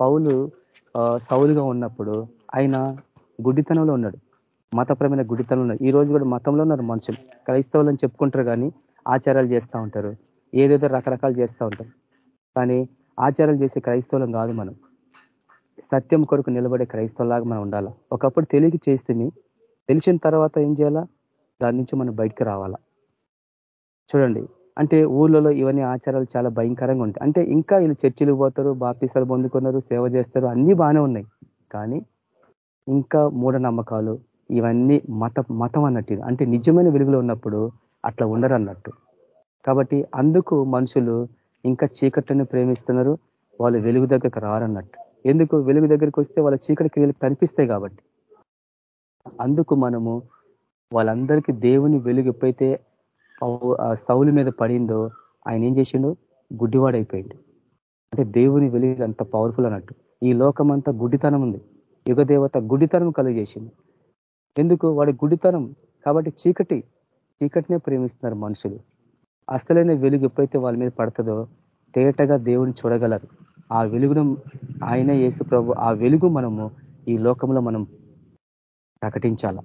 పౌలు సౌలుగా ఉన్నప్పుడు ఆయన గుడితనంలో ఉన్నాడు. మతపరమైన గుడితనంలో ఉన్నాడు. ఈ రోజు కూడా మతంలో ఉన్నారు మనుషులు. క్రైస్తవులు అని చెప్పుకుంటారు కానీ ఆచారాలు చేస్తూ ఉంటారు. ఏదేదో రకరకాలు చేస్తూ ఉంటారు. కానీ ఆచారాలు చేసే క్రైస్తవులం కాదు మనం. సత్యం కొరకు నిలబడే క్రైస్తవులాగా మనం ఉండాలా? ఒకప్పుడు తెలియక చేస్తే తెలిసిన తర్వాత ఏం చేయాలా? దాని నుంచి మనం బయటకు రావాలా? చూడండి. అంటే ఊళ్ళలో ఇవన్నీ ఆచారాలు చాలా భయంకరంగా ఉంటాయి. అంటే ఇంకా వీళ్ళు చర్చిలు పోతారు బాపీసాలు పొందుకున్నారు సేవ చేస్తారు అన్నీ బాగానే ఉన్నాయి. కానీ ఇంకా మూఢనమ్మకాలు ఇవన్నీ మత మతం అన్నట్టు. అంటే నిజమైన వెలుగులో ఉన్నప్పుడు అట్లా ఉండరు అన్నట్టు కాబట్టి అందుకు మనుషులు ఇంకా చీకట్లను ప్రేమిస్తున్నారు వాళ్ళు వెలుగు దగ్గరకు రారన్నట్టు. ఎందుకు? వెలుగు దగ్గరికి వస్తే వాళ్ళ చీకటి క్రియలు కనిపిస్తాయి కాబట్టి. అందుకు మనము వాళ్ళందరికీ దేవుని వెలుగు ఎప్పుడైతే సౌలు మీద పడిందో ఆయన ఏం చేసిండు? గుడ్డివాడైపోయింది అంటే దేవుని వెలుగు అంత పవర్ఫుల్ అన్నట్టు. ఈ లోకం అంతా గుడ్డితనం ఉంది. యుగదేవత గుడితనం కలుగజేసింది. ఎందుకు? వాడి గుడితనం కాబట్టి చీకటి చీకటినే ప్రేమిస్తున్నారు మనుషులు. అసలైన వెలుగు ఎప్పుడైతే వాళ్ళ మీద పడుతుందో తేటగా దేవుని చూడగలరు. ఆ వెలుగును ఆయన యేసు ప్రభు ఆ వెలుగు మనము ఈ లోకంలో మనం ప్రకటించాల?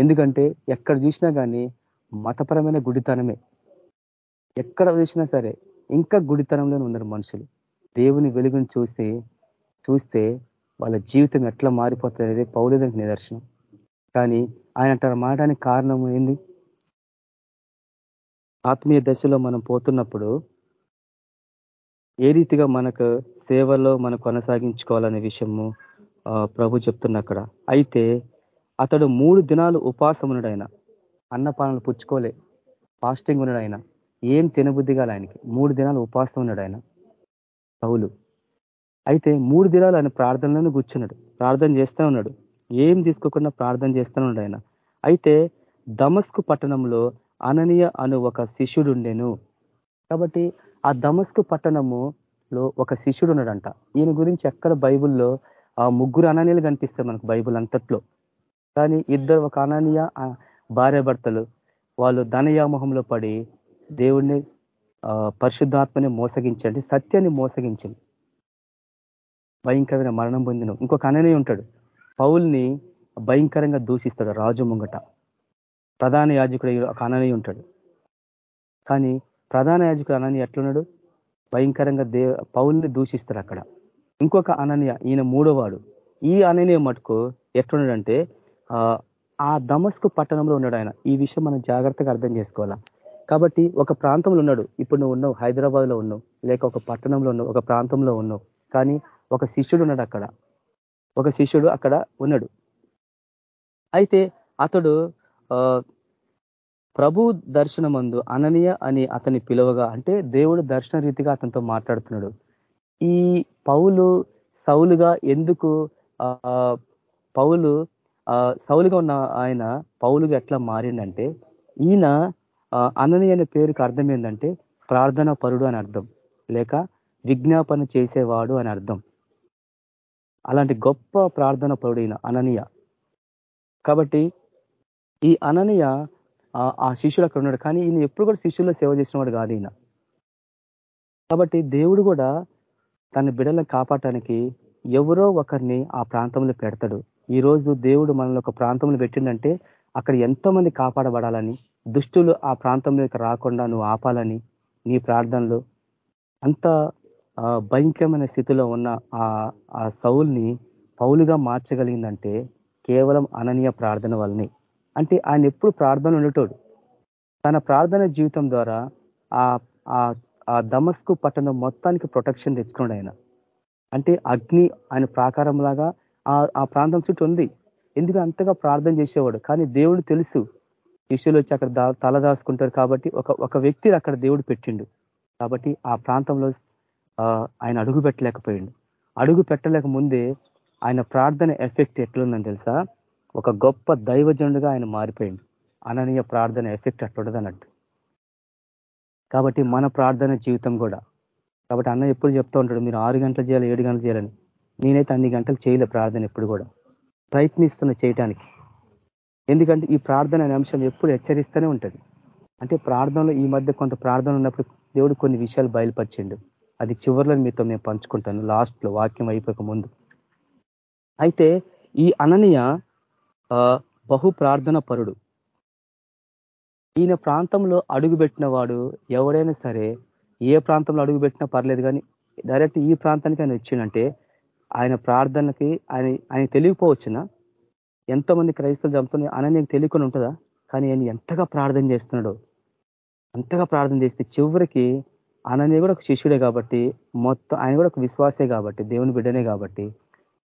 ఎందుకంటే ఎక్కడ చూసినా కానీ మతపరమైన గుడితనమే. ఎక్కడ చూసినా సరే ఇంకా గుడితనంలోనే ఉన్నారు మనుషులు. దేవుని వెలుగుని చూసి చూస్తే వాళ్ళ జీవితం ఎట్లా మారిపోతుంది అనేది పౌరుదానికి నిదర్శనం. కానీ ఆయన అంటారు మాటానికి కారణం ఏంది? ఆత్మీయ దశలో మనం పోతున్నప్పుడు ఏ రీతిగా మనకు సేవలో మనం కొనసాగించుకోవాలనే విషయము ప్రభు చెప్తున్న అక్కడ. అయితే అతడు మూడు దినాలు ఉపాసం ఉన్నాడు ఆయన అన్నపానాలు పుచ్చుకోలే ఫాస్టింగ్ ఉన్నాడు ఆయన ఏం తినబుద్ధి కాలే ఆయనకి. మూడు దినాలు ఉపాసం ఉన్నాడు ఆయన పౌలు. అయితే మూడు దినాలు ఆయన ప్రార్థనలను కూర్చున్నాడు. ప్రార్థన చేస్తూ ఉన్నాడు. ఏం తీసుకోకుండా ప్రార్థన చేస్తూ ఉన్నాడు ఆయన. అయితే దమస్కు పట్టణంలో అననీయ అను ఒక శిష్యుడు ఉండేను. కాబట్టి ఆ దమస్కు పట్టణములో ఒక శిష్యుడు ఉన్నాడంట. ఈయన గురించి ఎక్కడ బైబుల్లో ఆ ముగ్గురు అననీయులు కనిపిస్తారు మనకు బైబుల్ అంతట్లో. కానీ ఇద్దరు ఒక అననీయ భార్య భర్తలు వాళ్ళు ధనయామోహంలో పడి దేవుణ్ణి పరిశుద్ధాత్మని మోసగించండి సత్యాన్ని మోసగించండి. భయంకరమైన మరణం పొందిన ఇంకొక అననీయ ఉంటాడు. పౌల్ని భయంకరంగా దూషిస్తాడు రాజు ముంగట. ప్రధాన యాజకుడు ఒక అననే ఉంటాడు. కానీ ప్రధాన యాజకుడు అననీయ ఎట్లున్నాడు? భయంకరంగా దే పౌల్ని దూషిస్తాడు అక్కడ. ఇంకొక అననీయ ఈయన మూడోవాడు. ఈ అననీయ మటుకు ఎట్లున్నాడంటే ఆ దమస్కు పట్టణంలో ఉన్నాడు ఆయన. ఈ విషయం మనం జాగ్రత్తగా అర్థం చేసుకోవాలా? కాబట్టి ఒక ప్రాంతంలో ఉన్నాడు. ఇప్పుడు నువ్వు ఉన్నావు హైదరాబాద్లో ఉన్నావు లేక ఒక పట్టణంలో ఉన్నావు ఒక ప్రాంతంలో ఉన్నావు. కానీ ఒక శిష్యుడు ఉన్నాడు అక్కడ. ఒక శిష్యుడు అక్కడ ఉన్నాడు. అయితే అతడు ప్రభు దర్శనమందు అననీయ అని అతని పిలువగా అంటే దేవుడు దర్శన రీతిగా అతనితో మాట్లాడుతున్నాడు. ఈ పౌలు సౌలుగా ఎందుకు పౌలు సౌలుగా ఉన్న ఆయన పౌలుగా ఎట్లా మారిండంటే ఈయన అనని అనే పేరుకి అర్థం ఏంటంటే ప్రార్థన పరుడు అని అర్థం. లేక విజ్ఞాపన చేసేవాడు అని అర్థం. అలాంటి గొప్ప ప్రార్థన పరుడైన ఈయన అననీయ. కాబట్టి ఈ అననీయ ఆ శిష్యులు అక్కడ ఉన్నాడు. కానీ ఈయన ఎప్పుడు కూడా శిష్యుల్లో సేవ చేసినవాడు కాదు ఈయన. కాబట్టి దేవుడు కూడా తన బిడలను కాపాడటానికి ఎవరో ఒకరిని ఆ ప్రాంతంలో పెడతాడు. ఈ రోజు దేవుడు మనల్ని ఒక ప్రాంతంలో పెట్టిండంటే అక్కడ ఎంతో మంది కాపాడబడాలని దుష్టులు ఆ ప్రాంతంలోకి రాకుండా నువ్వు ఆపాలని నీ ప్రార్థనలు అంత భయంకరమైన స్థితిలో ఉన్న ఆ సౌల్ని పౌలుగా మార్చగలిగిందంటే కేవలం అననీయ ప్రార్థన వల్లనే. అంటే ఆయన ఎప్పుడు ప్రార్థన ఉండేటోడు తన ప్రార్థన జీవితం ద్వారా ఆ దమస్కు పట్టణం మొత్తానికి ప్రొటెక్షన్ తెచ్చుకున్నాడు ఆయన. అంటే అగ్ని ఆయన ప్రాకారం లాగా ఆ ప్రాంతం చుట్టూ ఉంది. ఎందుకు అంతగా ప్రార్థన చేసేవాడు? కానీ దేవుడు తెలుసు. శిష్యులు వచ్చి అక్కడ తల దాచుకుంటారు కాబట్టి ఒక ఒక వ్యక్తిని అక్కడ దేవుడు పెట్టిండు. కాబట్టి ఆ ప్రాంతంలో ఆయన అడుగు పెట్టలేకపోయిండు. అడుగు పెట్టలేక ముందే ఆయన ప్రార్థన ఎఫెక్ట్ ఎట్లుందని తెలుసా? ఒక గొప్ప దైవజనుడుగా ఆయన మారిపోయింది అననీయ ప్రార్థన ఎఫెక్ట్ అట్లుండదు అన్నట్టు కాబట్టి మన ప్రార్థన జీవితం కూడా. కాబట్టి అన్న ఎప్పుడు చెప్తూ ఉంటాడు మీరు ఆరు గంటలు చేయాలి ఏడు గంటలు చేయాలని. నేనైతే అన్ని గంటలు చేయలే ప్రార్థన ఎప్పుడు కూడా. ప్రయత్నిస్తున్న చేయటానికి. ఎందుకంటే ఈ ప్రార్థన అనే అంశం ఎప్పుడు హెచ్చరిస్తూనే ఉంటుంది. అంటే ప్రార్థనలో ఈ మధ్య కొంత ప్రార్థన ఉన్నప్పుడు దేవుడు కొన్ని విషయాలు బయలుపరిచిండు. అది చివరిలో మీతో నేను పంచుకుంటాను. లాస్ట్లో వాక్యం అయిపోక ముందు. అయితే ఈ అననీయ బహు ప్రార్థన పరుడు ఈయన ప్రాంతంలో అడుగుపెట్టిన వాడు ఎవడైనా సరే ఏ ప్రాంతంలో అడుగుపెట్టినా పర్లేదు కానీ డైరెక్ట్ ఈ ప్రాంతానికి ఆయన వచ్చిందంటే ఆయన ప్రార్థనకి ఆయన ఆయన తెలియకపోవచ్చునా? ఎంతో మంది క్రైస్తవులు చంపుతుంది అననీయకు తెలియకుండా ఉంటుందా? కానీ ఆయన ఎంతగా ప్రార్థన చేస్తున్నాడు అంతగా ప్రార్థన చేస్తే చివరికి అననీయ కూడా ఒక శిష్యుడే కాబట్టి మొత్తం ఆయన కూడా ఒక విశ్వాసే కాబట్టి దేవుని బిడ్డనే కాబట్టి.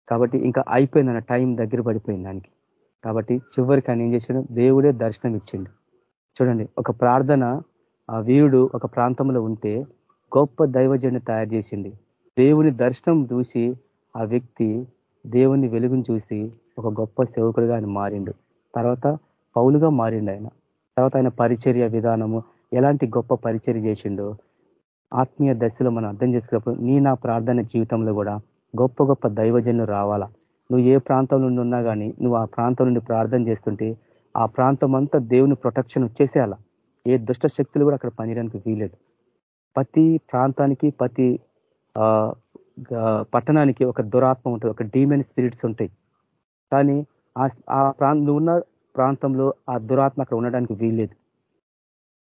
కాబట్టి ఇంకా అయిపోయింది అన్న టైం దగ్గర పడిపోయింది దానికి. కాబట్టి చివరికి ఆయన ఏం చేశాడు? దేవుడే దర్శనం ఇచ్చిండు. చూడండి ఒక ప్రార్థన ఆ వీరుడు ఒక ప్రాంతంలో ఉంటే గొప్ప దైవజన్ని తయారు చేసింది. దేవుని దర్శనం చూసి ఆ వ్యక్తి దేవుని వెలుగును చూసి ఒక గొప్ప సేవకుడిగా ఆయన మారిండు. తర్వాత పౌలుగా మారిండు ఆయన. తర్వాత ఆయన పరిచర్య విధానము ఎలాంటి గొప్ప పరిచర్య చేసిండో ఆత్మీయ దశలో మనం అర్థం చేసుకున్నప్పుడు నీ నా ప్రార్థన జీవితంలో కూడా గొప్ప గొప్ప దైవజన్లు రావాలా? నువ్వు ఏ ప్రాంతం నుండి ఉన్నా కానీ నువ్వు ఆ ప్రాంతం నుండి ప్రార్థన చేస్తుంటే ఆ ప్రాంతం అంతా దేవుని ప్రొటెక్షన్ వచ్చేసేయాల? ఏ దుష్ట శక్తులు కూడా అక్కడ పనిచేయడానికి వీలేదు ప్రతి ప్రాంతానికి ప్రతి పట్టణానికి ఒక దురాత్మ ఉంటుంది ఒక డీమెన్ స్పిరిట్స్ ఉంటాయి. కానీ ఆ ప్రాంతం నువ్వు ఉన్న ప్రాంతంలో ఆ దురాత్మ అక్కడ ఉండడానికి వీల్లేదు.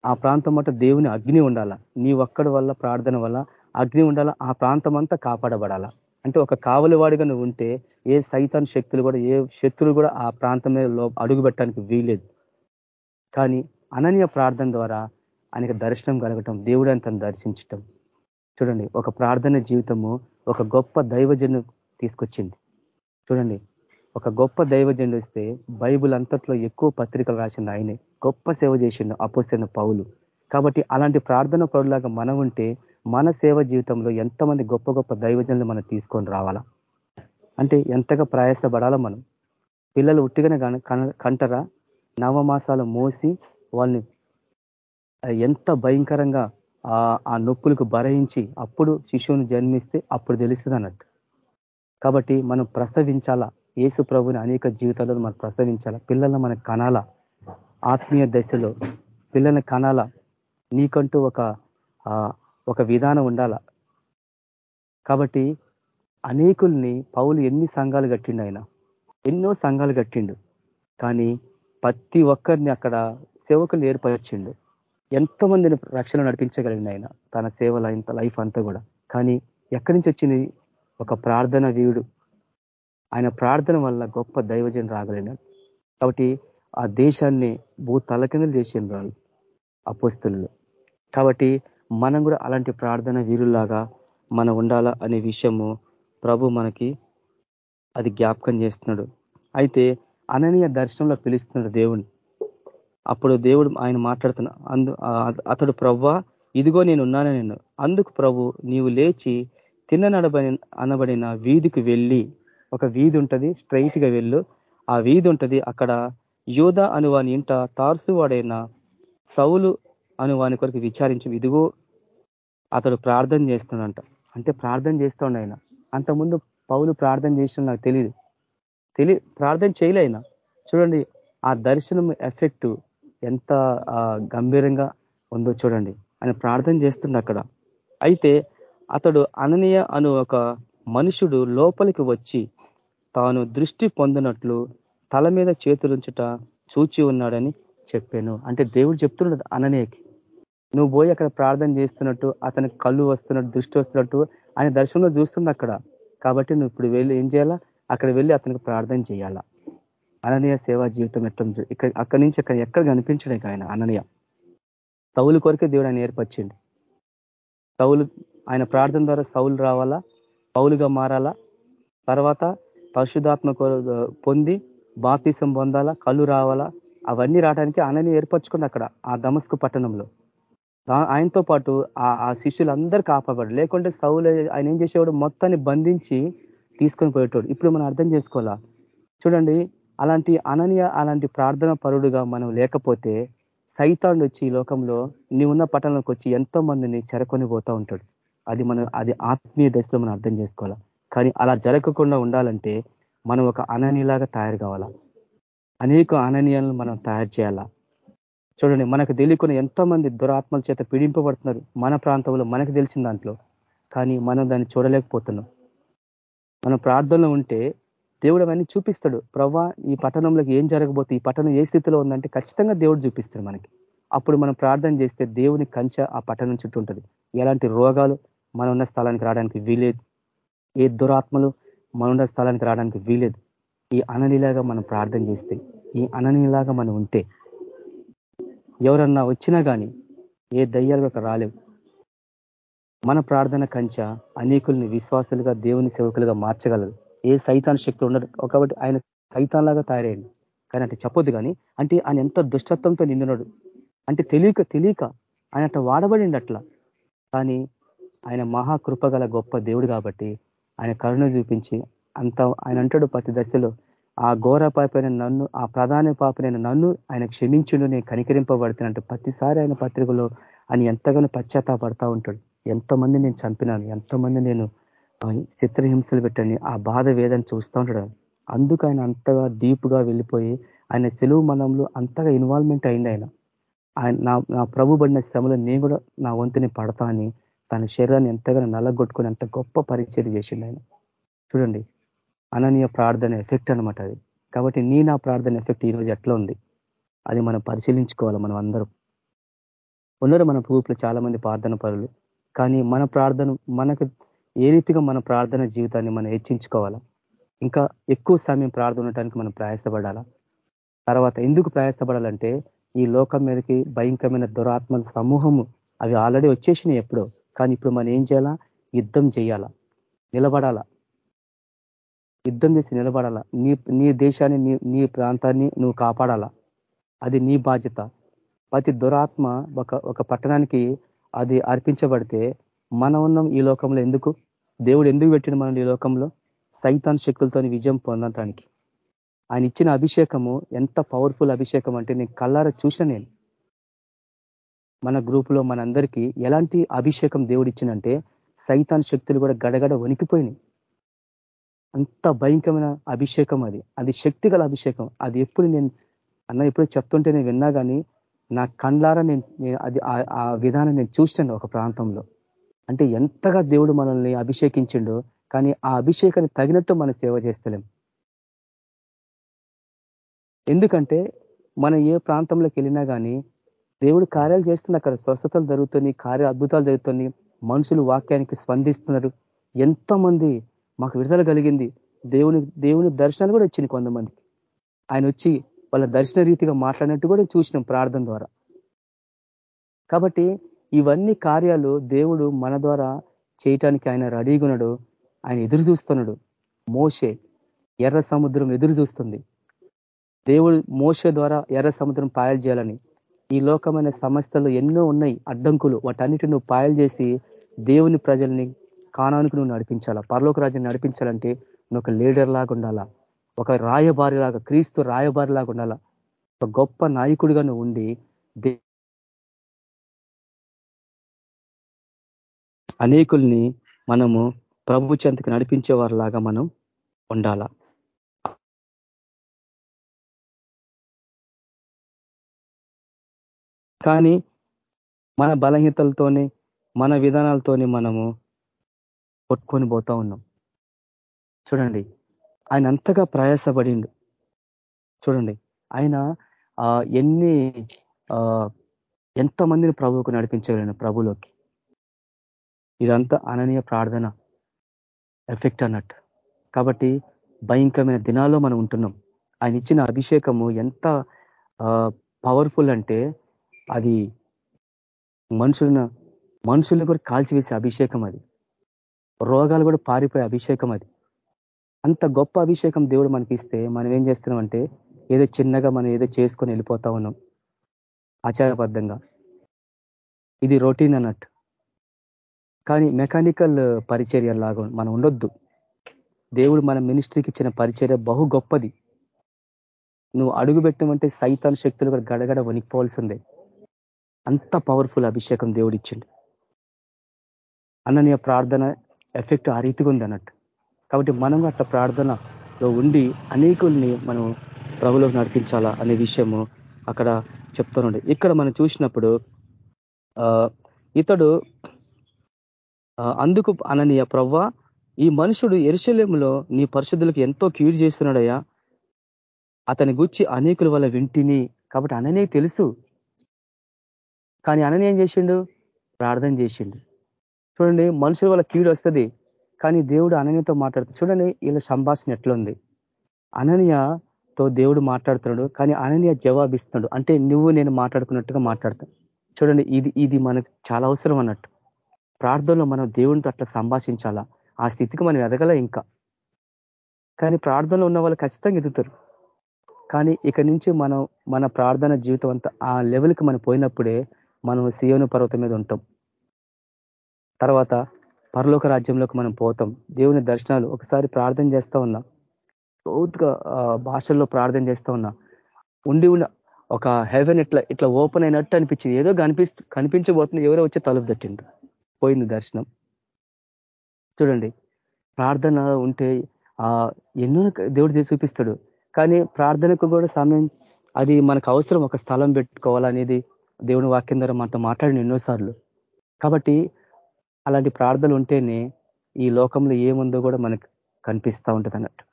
ఆ ప్రాంతం అంతా దేవుని అగ్ని ఉండాల? నీ ఒక్కడి వల్ల ప్రార్థన వల్ల అగ్ని ఉండాలా? ఆ ప్రాంతం అంతా కాపాడబడాలా? అంటే ఒక కావలివాడిగా నువ్వు ఉంటే ఏ సైతాన్ శక్తులు కూడా ఏ శత్రులు కూడా ఆ ప్రాంతం మీద అడుగు పెట్టడానికి వీలేదు కానీ అనన్య ప్రార్థన ద్వారా ఆయనకు దర్శనం కలగటం దేవుడు తను దర్శించటం. చూడండి ఒక ప్రార్థన జీవితము ఒక గొప్ప దైవజను తీసుకొచ్చింది. చూడండి ఒక గొప్ప దైవజనుడు ఇస్తే బైబుల్ అంతట్లో ఎక్కువ పత్రికలు రాసింది ఆయనే. గొప్ప సేవ చేసిండు అపోసిన పౌలు. కాబట్టి అలాంటి ప్రార్థన పౌరులాగా మనం ఉంటే మన సేవ జీవితంలో ఎంతమంది గొప్ప గొప్ప దైవజనులు మనం తీసుకొని రావాలా? అంటే ఎంతగా ప్రయాసపడాలా మనం? పిల్లలు ఉట్టిగానే కంటరా? నవమాసాలు మోసి వాళ్ళని ఎంత భయంకరంగా ఆ నొప్పులకు భరయించి అప్పుడు శిశువును జన్మిస్తే అప్పుడు తెలుస్తుంది అన్నట్టు కాబట్టి మనం ప్రసవించాలా? ఏసు ప్రభుని అనేక జీవితాలలో మనం ప్రసవించాలా? పిల్లలను మనకు కనాల? ఆత్మీయ దశలో పిల్లల్ని కనాల? నీకంటూ ఒక ఒక విధానం ఉండాల? కాబట్టి అనేకుల్ని పౌలు ఎన్ని సంఘాలు కట్టిండు ఆయన? ఎన్నో సంఘాలు కట్టిండు. కానీ ప్రతి ఒక్కరిని అక్కడ సేవకులు ఏర్పరిచిండు. ఎంతో మందిని రక్షణ నడిపించగలిగింది ఆయన. తన సేవల ఇంత లైఫ్ అంతా కూడా. కానీ ఎక్కడి నుంచి వచ్చింది? ఒక ప్రార్థన వీరుడు. ఆయన ప్రార్థన వల్ల గొప్ప దైవజన్ రాగలిగినాడు కాబట్టి ఆ దేశాన్ని భూ తలకిందలు చేసిన వాళ్ళు అపోస్తులు కాబట్టి మనం కూడా అలాంటి ప్రార్థన వీరుల్లాగా మనం ఉండాలా అనే విషయము ప్రభు మనకి అది జ్ఞాపకం చేస్తున్నాడు. అయితే అననీయ దర్శనంలో పిలుస్తున్నాడు దేవుడిని అప్పుడు దేవుడు ఆయన మాట్లాడుతున్నా అందు అతడు ప్రవ్వా ఇదిగో నేను ఉన్నాను నేను అందుకు ప్రభు నీవు లేచి తిన్ననడబడి అనబడిన వీధికి వెళ్ళి ఒక వీధి ఉంటుంది స్ట్రైట్గా వెళ్ళు. ఆ వీధి ఉంటుంది అక్కడ యోధ అనువాని ఇంట తార్సు వాడైన సౌలు అనువాని కొరకు విచారించి ఇదిగో అతడు ప్రార్థన చేస్తున్నాడంట. అంటే ప్రార్థన చేస్తుండ ఆయన. అంతకుముందు పౌలు ప్రార్థన చేసిన నాకు తెలియదు తెలి ప్రార్థన చేయలే ఆయన. చూడండి ఆ దర్శనం ఎఫెక్ట్ ఎంత గంభీరంగా ఉందో చూడండి. ఆయన ప్రార్థన చేస్తుండ అక్కడ. అయితే అతడు అననీయ అను ఒక మనుషుడు లోపలికి వచ్చి తాను దృష్టి పొందినట్లు తల మీద చేతులుంచుట చూచి ఉన్నాడని చెప్పాను. అంటే దేవుడు చెప్తున్నాడు అననేకి. నువ్వు పోయి అక్కడ ప్రార్థన చేస్తున్నట్టు అతనికి కళ్ళు వస్తున్నట్టు దృష్టి వస్తున్నట్టు ఆయన దర్శనంలో చూస్తుంది అక్కడ. కాబట్టి నువ్వు ఇప్పుడు వెళ్ళి ఏం చేయాలా? అక్కడ వెళ్ళి అతనికి ప్రార్థన చేయాలా? అననీయ సేవా జీవితం ఎట్టం ఇక్కడ అక్కడి నుంచి అక్కడ ఎక్కడ కనిపించడానికి ఆయన అననీయ? సౌలు కొరకే దేవుడు ఆయన ఏర్పరిచింది సౌలు ఆయన ప్రార్థన ద్వారా సౌలు రావాలా? పౌలుగా మారాలా? తర్వాత పరిశుధాత్మ పొంది బాతీసం పొందాలా కళ్ళు రావాలా అవన్నీ రావడానికి ఆయనని ఏర్పరచుకుంది అక్కడ ఆ దమస్కు పట్టణంలో. ఆయనతో పాటు ఆ శిష్యులందరూ కాపాడారు లేకుంటే సౌలు ఆయన ఏం చేసేవాడు? మొత్తాన్ని బంధించి తీసుకొని పోయేటోడు. ఇప్పుడు మనం అర్థం చేసుకోవాలా? చూడండి అలాంటి అననీయ అలాంటి ప్రార్థన పరుడుగా మనం లేకపోతే సైతాండు వచ్చి ఈ లోకంలో నీ ఉన్న పట్టణంలోకి వచ్చి ఎంతో మందిని చెరకొని పోతా ఉంటాడు. అది మనం అది ఆత్మీయ దశలో మనం అర్థం చేసుకోవాలా? కానీ అలా జరగకుండా ఉండాలంటే మనం ఒక అననీలాగా తయారు కావాలా? అనేక అననీయాలను మనం తయారు చేయాలా? చూడండి మనకు తెలియకుండా ఎంతో మంది దురాత్మల చేత పీడింపబడుతున్నారు మన ప్రాంతంలో మనకు తెలిసిన దాంట్లో. కానీ మనం దాన్ని చూడలేకపోతున్నాం. మనం ప్రార్థనలో ఉంటే దేవుడు అవన్నీ చూపిస్తాడు. ప్రవ్వా ఈ పట్టణంలోకి ఏం జరగబోతే ఈ పట్టణం ఏ స్థితిలో ఉందంటే ఖచ్చితంగా దేవుడు చూపిస్తాడు మనకి. అప్పుడు మనం ప్రార్థన చేస్తే దేవుని కంచె ఆ పట్టణం చుట్టూ ఉంటుంది. ఎలాంటి రోగాలు మనం ఉన్న స్థలానికి రావడానికి వీలేదు ఏ దురాత్మలు మన స్థలానికి రావడానికి వీలేదు ఈ అననిలాగా మనం ప్రార్థన చేస్తే ఈ అననిలాగా మనం ఉంటే ఎవరన్నా వచ్చినా కానీ ఏ దయ్యాలుగా రాలేవు. మన ప్రార్థన కంచ అనేకుల్ని విశ్వాసులుగా దేవుని సేవకులుగా మార్చగలదు. ఏ సైతాన్ శక్తి ఉండదు. ఒకటి ఆయన సైతాన్లాగా తయారయ్యండి కానీ అంటే చెప్పొద్దు కానీ అంటే ఆయన ఎంత దుష్టత్వంతో నిండినాడు. అంటే తెలియక తెలియక ఆయన అట్లా వాడబడిండి అట్లా కానీ ఆయన మహాకృపగల గొప్ప దేవుడు కాబట్టి ఆయన కరుణ చూపించి అంత ఆయన అంటాడు ప్రతి దశలో ఆ ఘోర పాపైన నన్ను ఆ ప్రధాన పాపనైన నన్ను ఆయన క్షమించుడు నేను కనికరింపబడుతున్నట్టు ప్రతిసారి ఆయన పత్రికలో ఆయన ఎంతగానో పశ్చాత్తాపడతా ఉంటాడు. ఎంతోమంది నేను చంపినాను ఎంతోమంది నేను చిత్రహింసలు పెట్టని ఆ బాధ వేదని చూస్తూ ఉంటాడు అందుకు ఆయన అంతగా డీప్గా వెళ్ళిపోయి ఆయన సెలవు మనంలో అంతగా ఇన్వాల్వ్మెంట్ అయింది ఆయన. ఆయన నా నా ప్రభు పడిన శ్రమలో నేను కూడా నా వంతుని పడతా అని తన శరీరాన్ని ఎంతగానో నల్లగొట్టుకుని అంత గొప్ప పరిచయం చేసిండు ఆయన. చూడండి అననీయ ప్రార్థన ఎఫెక్ట్ అనమాట అది. కాబట్టి నీ నా ప్రార్థన ఎఫెక్ట్ ఈరోజు ఎట్లా ఉంది? అది మనం పరిశీలించుకోవాలి మనం అందరం. ఉన్నారు మన గ్రూప్లో చాలా మంది ప్రార్థన పరులు. కానీ మన ప్రార్థన మనకు ఏ రీతిగా మన ప్రార్థన జీవితాన్ని మనం హెచ్చించుకోవాలా? ఇంకా ఎక్కువ సమయం ప్రార్థన ఉండటానికి మనం ప్రయాసపడాలా? తర్వాత ఎందుకు ప్రయాసపడాలంటే ఈ లోకం మీదకి భయంకరమైన దురాత్మల సమూహము అవి ఆల్రెడీ వచ్చేసినాయి ఎప్పుడో. కానీ ఇప్పుడు మనం ఏం చేయాలా? యుద్ధం చేయాలా? నిలబడాలా? యుద్ధం చేసి నిలబడాలా? నీ నీ దేశాన్ని నీ నీ ప్రాంతాన్ని నువ్వు కాపాడాలా? అది నీ బాధ్యత. ప్రతి దురాత్మ ఒక ఒక పట్టణానికి అది అర్పించబడితే మనం ఉన్నాం ఈ లోకంలో ఎందుకు? దేవుడు ఎందుకు పెట్టిన మనం ఈ లోకంలో? సైతాన్ శక్తులతో విజయం పొందటానికి. ఆయన ఇచ్చిన అభిషేకము ఎంత పవర్ఫుల్ అభిషేకం అంటే నేను కళ్ళార చూసిన నేను. మన గ్రూపులో మనందరికీ ఎలాంటి అభిషేకం దేవుడు ఇచ్చినంటే సైతాన్ శక్తులు కూడా గడగడ వణికిపోయినాయి. అంత భయంకరమైన అభిషేకం అది. అది శక్తి అభిషేకం. అది ఎప్పుడు నేను అన్న ఎప్పుడు చెప్తుంటే నేను విన్నా కానీ నా కండ్లారా నేను అది ఆ విధానం నేను చూశాను ఒక ప్రాంతంలో. అంటే ఎంతగా దేవుడు మనల్ని అభిషేకించిండో కానీ ఆ అభిషేకాన్ని తగినట్టు మనం సేవ చేస్తలేం. ఎందుకంటే మనం ఏ ప్రాంతంలోకి వెళ్ళినా కానీ దేవుడు కార్యాలు చేస్తున్న అక్కడ స్వస్థతలు జరుగుతుంది కార్య అద్భుతాలు జరుగుతుంది మనుషులు వాక్యానికి స్పందిస్తున్నారు. ఎంతో మంది మాకు విడుదల కలిగింది. దేవుని దేవుని దర్శనాలు కూడా వచ్చింది కొంతమందికి. ఆయన వచ్చి వాళ్ళ దర్శన రీతిగా మాట్లాడినట్టు కూడా చూసినాం ప్రార్థన ద్వారా. కాబట్టి ఇవన్నీ కార్యాలు దేవుడు మన ద్వారా చేయటానికి ఆయన రెడీగున్నాడు ఆయన ఎదురు చూస్తున్నాడు. మోషే ఎర్ర సముద్రం ఎదురు చూస్తుంది. దేవుడు మోషే ద్వారా ఎర్ర సముద్రం పాయలు చేయాలని ఈ లోకమైన సమస్యలు ఎన్నో ఉన్నాయి అడ్డంకులు. వాటన్నిటి నువ్వు పాయలు చేసి దేవుని ప్రజల్ని కానానికి నువ్వు నడిపించాలా? పరలోక రాజ్యాన్ని నడిపించాలంటే నువ్వు ఒక లీడర్ లాగా ఉండాలా? ఒక రాయబారి లాగా క్రీస్తు రాయబారి లాగా ఉండాలా? ఒక గొప్ప నాయకుడిగా నువ్వు ఉండి అనేకుల్ని మనము ప్రభు చెంతకు నడిపించే మనం ఉండాలా? కానీ మన బలహీనతలతోనే మన విధానాలతోనే మనము కొట్టుకొని పోతా ఉన్నాం. చూడండి ఆయన అంతగా ప్రయాసపడిండు. చూడండి ఆయన ఎన్ని ఎంతమందిని ప్రభువుకు నడిపించగలను ప్రభులోకి. ఇదంతా అననీయ ప్రార్థన ఎఫెక్ట్ అన్నట్టు. కాబట్టి భయంకరమైన దినాల్లో మనం ఉంటున్నాం. ఆయన ఇచ్చిన అభిషేకము ఎంత పవర్ఫుల్ అంటే అది మనుషులను మనుషులను కూడా కాల్చివేసే అభిషేకం అది. రోగాలు కూడా పారిపోయే అభిషేకం అది. అంత గొప్ప అభిషేకం దేవుడు మనకి ఇస్తే మనం ఏం చేస్తున్నాం అంటే ఏదో చిన్నగా మనం ఏదో చేసుకొని వెళ్ళిపోతా ఉన్నాం ఆచారబద్ధంగా. ఇది రొటీన్ అన్నట్టు. కానీ మెకానికల్ పరిచర్య లాగా మనం ఉండొద్దు. దేవుడు మన మినిస్ట్రీకి ఇచ్చిన పరిచర్య బహు గొప్పది. నువ్వు అడుగు పెట్టమంటే సైతాన్ శక్తులు కూడా గడగడ వణికిపోవాల్సిందే అంత పవర్ఫుల్ అభిషేకం దేవుడు ఇచ్చిండు అన్న ప్రార్థన ఎఫెక్ట్ ఆ రీతిగా ఉంది అన్నట్టు. కాబట్టి మనం అట్లా ప్రార్థనలో ఉండి అనేకుల్ని మనం ప్రభులోకి నడిపించాలా అనే విషయము అక్కడ చెప్తానుండే. ఇక్కడ మనం చూసినప్పుడు ఇతడు అందుకు అననీయ ప్రవ్వ ఈ మనుషుడు ఎరుశల్యంలో నీ పరిశుద్ధులకు ఎంతో కీడు చేస్తున్నాడయ్యా. అతని గుచ్చి అనేకుల వల్ల వింటిని. కాబట్టి అననే తెలుసు. కానీ అనని ఏం చేసిండు? ప్రార్థన చేసిండు. చూడండి మనుషుల వల్ల కీడు వస్తుంది కానీ దేవుడు అననీయతో మాట్లాడుతూ చూడండి వీళ్ళ సంభాషణ ఎట్లుంది. అననీయతో దేవుడు మాట్లాడుతున్నాడు కానీ అననీయ జవాబిస్తున్నాడు. అంటే నువ్వు నేను మాట్లాడుకున్నట్టుగా మాట్లాడతాను చూడండి ఇది ఇది మనకు చాలా అవసరం అన్నట్టు. ప్రార్థనలో మనం దేవునితో అట్లా సంభాషించాలా? ఆ స్థితికి మనం ఎదగల ఇంకా. కానీ ప్రార్థనలో ఉన్న వాళ్ళు ఖచ్చితంగా ఎదుగుతారు. కానీ ఇక నుంచి మనం మన ప్రార్థన జీవితం అంతా ఆ లెవెల్కి మనం పోయినప్పుడే మనం సియోను పర్వతం మీద ఉంటాం. తర్వాత పరలోక రాజ్యంలోకి మనం పోతాం. దేవుని దర్శనాలు ఒకసారి ప్రార్థన చేస్తా ఉన్నా. లోతుగా భాషల్లో ప్రార్థన చేస్తా ఉన్నా. ఉండి ఉన్న ఒక హెవెన్ ఇట్లా ఇట్లా ఓపెన్ అయినట్టు అనిపించింది. ఏదో కనిపిస్తూ కనిపించబోతుంది. ఎవరో వచ్చి తలుపు తట్టిండు పోయింది దర్శనం. చూడండి ప్రార్థన ఉంటే ఆ ఎన్నో దేవుడు చూపిస్తాడు. కానీ ప్రార్థనకు కూడా సమయం అది మనకు అవసరం. ఒక స్థలం పెట్టుకోవాలనేది దేవుని వాక్యం ద్వారా మనతో మాట్లాడిన ఎన్నోసార్లు. కాబట్టి అలాంటి ప్రార్థనలు ఉంటేనే ఈ లోకంలో ఏముందో కూడా మనకు కనిపిస్తూ ఉంటుంది అన్నట్టు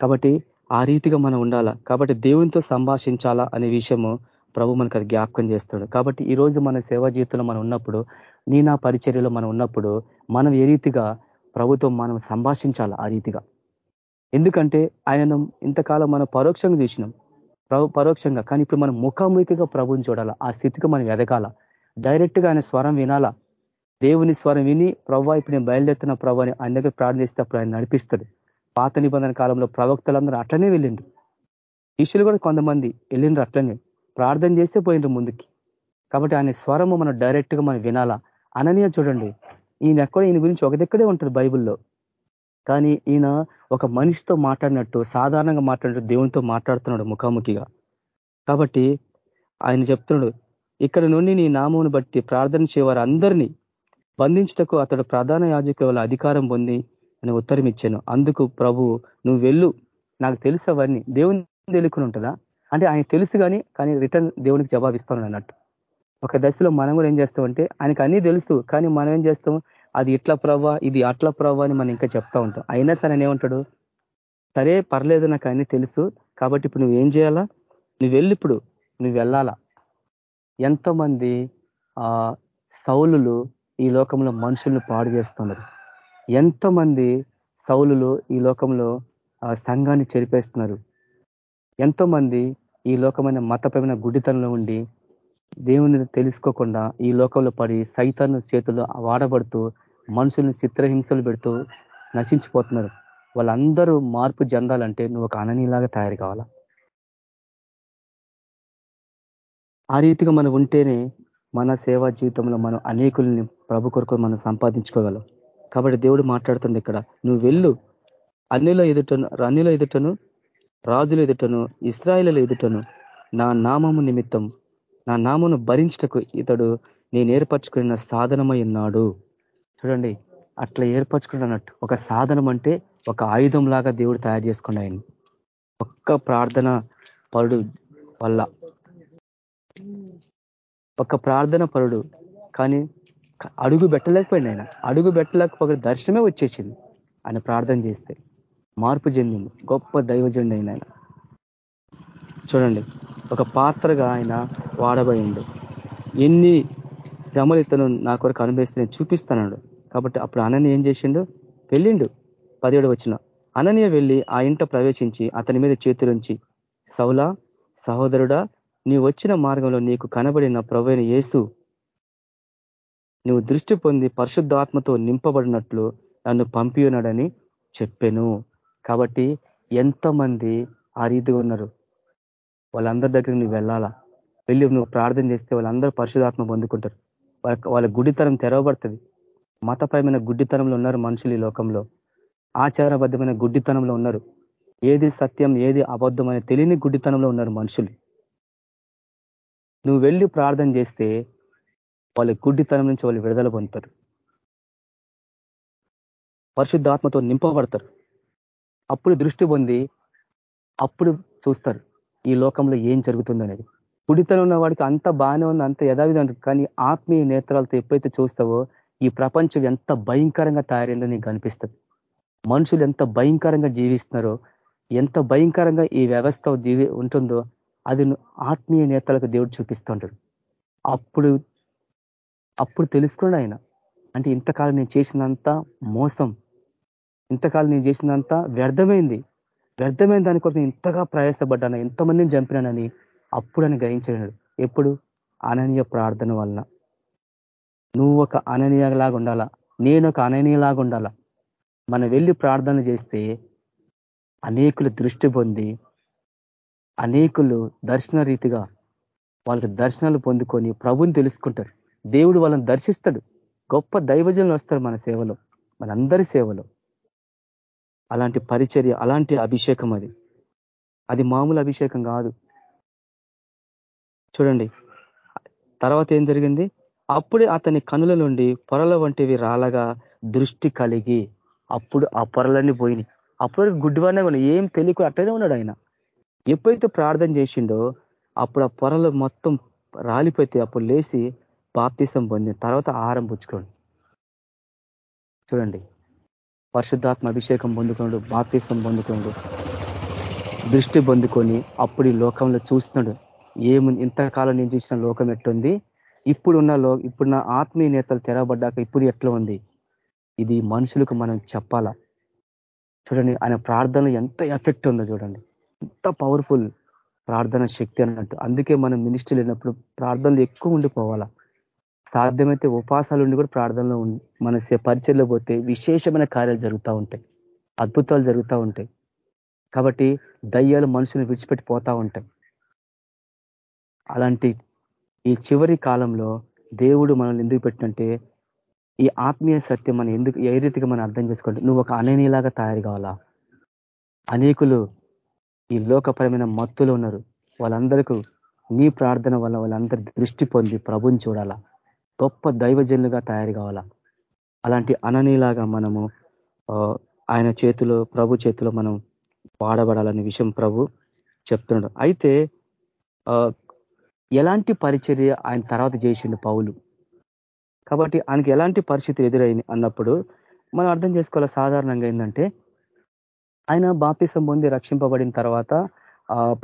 కాబట్టి ఆ రీతిగా మనం ఉండాలా? కాబట్టి దేవునితో సంభాషించాలా అనే విషయము ప్రభు మనకు అది జ్ఞాపకం చేస్తాడు కాబట్టి ఈ రోజు మన సేవా జీవితంలో మనం ఉన్నప్పుడు నీ నా పరిచర్యలో మనం ఉన్నప్పుడు మనం ఏ రీతిగా ప్రభుత్వం మనం సంభాషించాలా? ఆ రీతిగా. ఎందుకంటే ఆయనను ఇంతకాలం మనం పరోక్షంగా చూసినాం. ప్రభు పరోక్షంగా. కానీ ఇప్పుడు మనం ముఖాముఖిగా ప్రభుని చూడాలా? ఆ స్థితికి మనం ఎదగాల? డైరెక్ట్గా ఆయన స్వరం వినాలా? దేవుని స్వరం విని ప్రభావ ఇప్పుడు నేను బయలుదేరుతున్న ప్రభు అని ఆయన దగ్గర ప్రార్థిస్తే అప్పుడు ఆయన నడిపిస్తాడు. పాత నిబంధన కాలంలో ప్రవక్తలందరూ అట్లనే వెళ్ళిండు శిష్యులు కూడా కొంతమంది వెళ్ళిండ్రు అట్లనే. ప్రార్థన చేస్తే పోయిండ్రు ముందుకి. కాబట్టి ఆయన స్వరము మనం డైరెక్ట్గా మనం వినాలా? అననీయ చూడండి. ఈయన ఎక్కడ ఈయన గురించి ఒక దగ్గరే ఉంటుంది బైబుల్లో. కానీ ఈయన ఒక మనిషితో మాట్లాడినట్టు సాధారణంగా మాట్లాడినట్టు దేవునితో మాట్లాడుతున్నాడు ముఖాముఖిగా. కాబట్టి ఆయన చెప్తున్నాడు ఇక్కడ నుండి నీ నామమును బట్టి ప్రార్థన చేయవారు అందరినీ బంధించటకు అతడు ప్రధాన యాజకుల అధికారం పొంది అని ఉత్తరం ఇచ్చాను. అందుకు ప్రభు నువ్వు వెళ్ళు. నాకు తెలుసు అవన్నీ. దేవుని తెలుకుని ఉంటుందా? అంటే ఆయన తెలుసు కానీ కానీ రిటర్న్ దేవునికి జవాబిస్తాను అన్నట్టు. ఒక దశలో మనం కూడా ఏం చేస్తామంటే ఆయనకు అన్నీ తెలుసు కానీ మనం ఏం చేస్తాం అది ఇట్లా ప్రవ్వా ఇది అట్లా ప్రవ్వా అని మనం ఇంకా చెప్తా ఉంటాం. అయినా సరే ఏమంటాడు? సరే పర్లేదు నాకు అన్నీ తెలుసు కాబట్టి ఇప్పుడు నువ్వు ఏం చేయాలా? నువ్వు వెళ్ళి ఇప్పుడు నువ్వు వెళ్ళాలా? ఎంతమంది ఆ సౌలులు ఈ లోకంలో మనుషుల్ని పాడు చేస్తున్నారు. ఎంతమంది సౌలులు ఈ లోకంలో సంఘాన్ని చెరిపేస్తున్నారు. ఎంతోమంది ఈ లోకమైన మతపరమైన గుడితనంలో ఉండి దేవుని తెలుసుకోకుండా ఈ లోకంలో పడి సైతాన్ని చేతుల్లో వాడబడుతూ మనుషుల్ని చిత్రహింసలు పెడుతూ నశించిపోతున్నారు. వాళ్ళందరూ మార్పు చెందాలంటే నువ్వు ఒక అననీలాగా తయారు కావాలా? ఆ రీతిగా మనం ఉంటేనే మన సేవా జీవితంలో మనం అనేకుల్ని ప్రభు కొరకు మనం సంపాదించుకోగలం. కాబట్టి దేవుడు మాట్లాడుతుంది ఇక్కడ నువ్వు వెళ్ళు. అన్నిలో ఎదుటను అన్నిలో ఎదుటను రాజుల ఎదుటను ఇస్రాయిల ఎదుటను నా నామము నిమిత్తం నా నామను భరించటకు ఇతడు నేను ఏర్పరచుకున్న సాధనమై ఉన్నాడు. చూడండి అట్లా ఏర్పరచుకున్నట్టు ఒక సాధనం అంటే ఒక ఆయుధం లాగా దేవుడు తయారు చేసుకున్న ఆయన. ఒక్క ప్రార్థన పరుడు వల్ల. ఒక ప్రార్థన పరుడు కానీ అడుగు పెట్టలేకపోయింది ఆయన. అడుగు పెట్టలేకపోతే దర్శనమే వచ్చేసింది. ఆయన ప్రార్థన చేస్తే మార్పు చెందింది. గొప్ప దైవజండి అయిన ఆయన. చూడండి ఒక పాత్రగా ఆయన వాడబడిండు ఎన్ని శ్రమలు ఇతను నా కొరకు అనుభవిస్తే నేను చూపిస్తాడు కాబట్టి అప్పుడు అనని ఏం చేసిండు? వెళ్ళిండు. పదిహేడు వచ్చిన. అననీయ వెళ్ళి ఆ ఇంట ప్రవేశించి అతని మీద చేతులుంచి సౌలా సహోదరుడా నీ వచ్చిన మార్గంలో నీకు కనబడిన ప్రవైన యేసు నువ్వు దృష్టి పొంది పరిశుద్ధాత్మతో నింపబడినట్లు నన్ను పంపియున్నాడని చెప్పాను. కాబట్టి ఎంతమంది ఆ రీతిగా ఉన్నారు? వాళ్ళందరి దగ్గర నువ్వు వెళ్ళాలా? వెళ్ళి నువ్వు ప్రార్థన చేస్తే వాళ్ళందరూ పరిశుధాత్మ పొందుకుంటారు. వాళ్ళ వాళ్ళ గుడితనం తెరవబడుతుంది. మతపరమైన గుడ్డితనంలో ఉన్నారు మనుషులు ఈ లోకంలో. ఆచారబద్ధమైన గుడ్డితనంలో ఉన్నారు. ఏది సత్యం ఏది అబద్ధం తెలియని గుడ్డితనంలో ఉన్నారు మనుషులు. నువ్వు వెళ్ళి ప్రార్థన చేస్తే వాళ్ళ గుడ్డితనం నుంచి వాళ్ళు విడుదల పొందుతారు. పరిశుద్ధాత్మతో నింపబడతారు. అప్పుడు దృష్టి పొంది అప్పుడు చూస్తారు ఈ లోకంలో ఏం జరుగుతుందనేది. కుడితనం ఉన్న వాడికి అంత బాగానే ఉంది అంత యథావిధం కానీ ఆత్మీయ నేత్రాలతో ఎప్పుడైతే చూస్తావో ఈ ప్రపంచం ఎంత భయంకరంగా తయారైందో నీకు కనిపిస్తుంది మనుషులు ఎంత భయంకరంగా జీవిస్తున్నారో ఎంత భయంకరంగా ఈ వ్యవస్థ జీవి ఉంటుందో అది ఆత్మీయ నేతలకు దేవుడు చూపిస్తుంటాడు. అప్పుడు అప్పుడు తెలుసుకోండి ఆయన. అంటే ఇంతకాలం నేను చేసినంత మోసం. ఇంతకాలం నేను చేసినంత వ్యర్థమైంది. వ్యర్థమైన దాని కొరకు ఇంతగా ప్రయాసపడ్డాను ఎంతమందిని చంపినానని అప్పుడు అని గ్రహించాడు ఎప్పుడు? అననీయ ప్రార్థన వలన. నువ్వు ఒక అననీయలాగా ఉండాలా? నేను ఒక అననీయలాగా ఉండాలా? మనం వెళ్ళి ప్రార్థన చేస్తే అనేకులు దృష్టి పొంది అనేకులు దర్శన రీతిగా వాళ్ళకి దర్శనాలు పొందుకొని ప్రభుని తెలుసుకుంటారు. దేవుడు వాళ్ళని దర్శిస్తాడు. గొప్ప దైవజనులు వస్తారు మన సేవలో మనందరి సేవలో. అలాంటి పరిచర్య అలాంటి అభిషేకం అది. అది మామూలు అభిషేకం కాదు. చూడండి తర్వాత ఏం జరిగింది? అప్పుడే అతని కనుల నుండి పొరల వంటివి రాలగా దృష్టి కలిగి అప్పుడు ఆ పొరలన్నీ పోయినాయి. అప్పుడు గుడ్డివాడినే ఉన్నాయి ఏం తెలియకుండా అట్లనే ఉన్నాడు ఆయన. ఎప్పుడైతే ప్రార్థన చేసిండో అప్పుడు ఆ పొరలు మొత్తం రాలిపోతే అప్పుడు లేచి బాప్తిసం పొంది తర్వాత ఆహారం పుచ్చుకోండి చూడండి. పరిశుద్ధాత్మ అభిషేకం పొందుకున్నాడు బాప్తిసం పొందుకున్నాడు దృష్టి పొందుకొని అప్పుడు ఈ లోకంలో చూస్తున్నాడు. ఏముంది? ఇంతకాలం నేను చూసిన లోకం ఎట్టుంది? ఇప్పుడున్న లో ఇప్పుడున్న ఆత్మీయ నేతలు తెరవబడ్డాక ఇప్పుడు ఎట్లా ఉంది? ఇది మనుషులకు మనం చెప్పాలా? చూడండి ఆయన ప్రార్థన ఎంత ఎఫెక్ట్ ఉందో చూడండి. ఎంత పవర్ఫుల్ ప్రార్థన శక్తి అన్నట్టు. అందుకే మనం మినిస్ట్రీ లేనప్పుడు ప్రార్థనలు ఎక్కువ ఉండిపోవాలా. సాధ్యమైతే ఉపాసాలు ఉండి కూడా ప్రార్థనలో మన పరిచయలో పోతే విశేషమైన కార్యాలు జరుగుతూ ఉంటాయి. అద్భుతాలు జరుగుతూ ఉంటాయి. కాబట్టి దయ్యాలు మనుషులు విడిచిపెట్టి పోతా ఉంటాయి. అలాంటి ఈ చివరి కాలంలో దేవుడు మనల్ని ఎందుకు పెట్టినంటే ఈ ఆత్మీయ సత్యం మనం ఎందుకు ఏ రీతిగా మనం అర్థం చేసుకుంటే నువ్వు ఒక అననీలాగా తయారు కావాలా? అనేకులు ఈ లోకపరమైన మత్తులు ఉన్నారు. వాళ్ళందరికీ నీ ప్రార్థన వల్ల వాళ్ళందరి దృష్టి పొంది ప్రభుని చూడాలా? గొప్ప దైవజనులుగా తయారు కావాలా? అలాంటి అననీలాగా మనము ఆయన చేతిలో ప్రభు చేతిలో మనం వాడబడాలనే విషయం ప్రభు చెప్తున్నాడు. అయితే ఎలాంటి పరిచర్య ఆయన తర్వాత చేసిండు పౌలు? కాబట్టి ఆయనకి ఎలాంటి పరిస్థితి ఎదురైంది అన్నప్పుడు మనం అర్థం చేసుకోవాలి సాధారణంగా ఏంటంటే ఆయన బాప్తిసం పొంది రక్షింపబడిన తర్వాత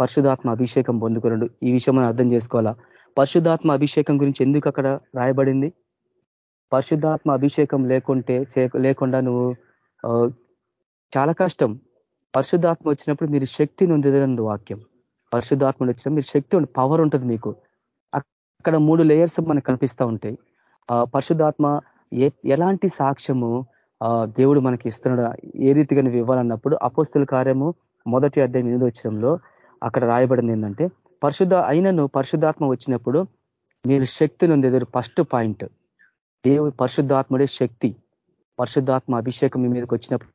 పరిశుధాత్మ అభిషేకం పొందుకున్నాడు. ఈ విషయం మనం అర్థం చేసుకోవాలా? పరిశుధాత్మ అభిషేకం గురించి ఎందుకు అక్కడ రాయబడింది? పరిశుద్ధాత్మ అభిషేకం లేకుంటే లేకుండా నువ్వు చాలా కష్టం. పరిశుద్ధాత్మ వచ్చినప్పుడు మీరు శక్తి నొందిదండి వాక్యం. పరిశుద్ధాత్మలు వచ్చిన మీరు శక్తి పవర్ ఉంటుంది మీకు. అక్కడ మూడు లేయర్స్ మనకు కనిపిస్తూ ఉంటాయి. పరిశుద్ధాత్మ ఎలాంటి సాక్ష్యము దేవుడు మనకి ఇస్తున్నాడు? ఏ రీతిగా నువ్వు ఇవ్వాలన్నప్పుడు అపోస్తుల కార్యము మొదటి అధ్యాయం ఎనిమిది వచ్చడంలో అక్కడ రాయబడింది ఏంటంటే పరిశుద్ధ అయినను పరిశుద్ధాత్మ వచ్చినప్పుడు మీరు శక్తి నుండి ఎదురు ఫస్ట్ పాయింట్ దేవుడు పరిశుద్ధాత్ముడే శక్తి. పరిశుద్ధాత్మ అభిషేకం మీ మీదకి వచ్చినప్పుడు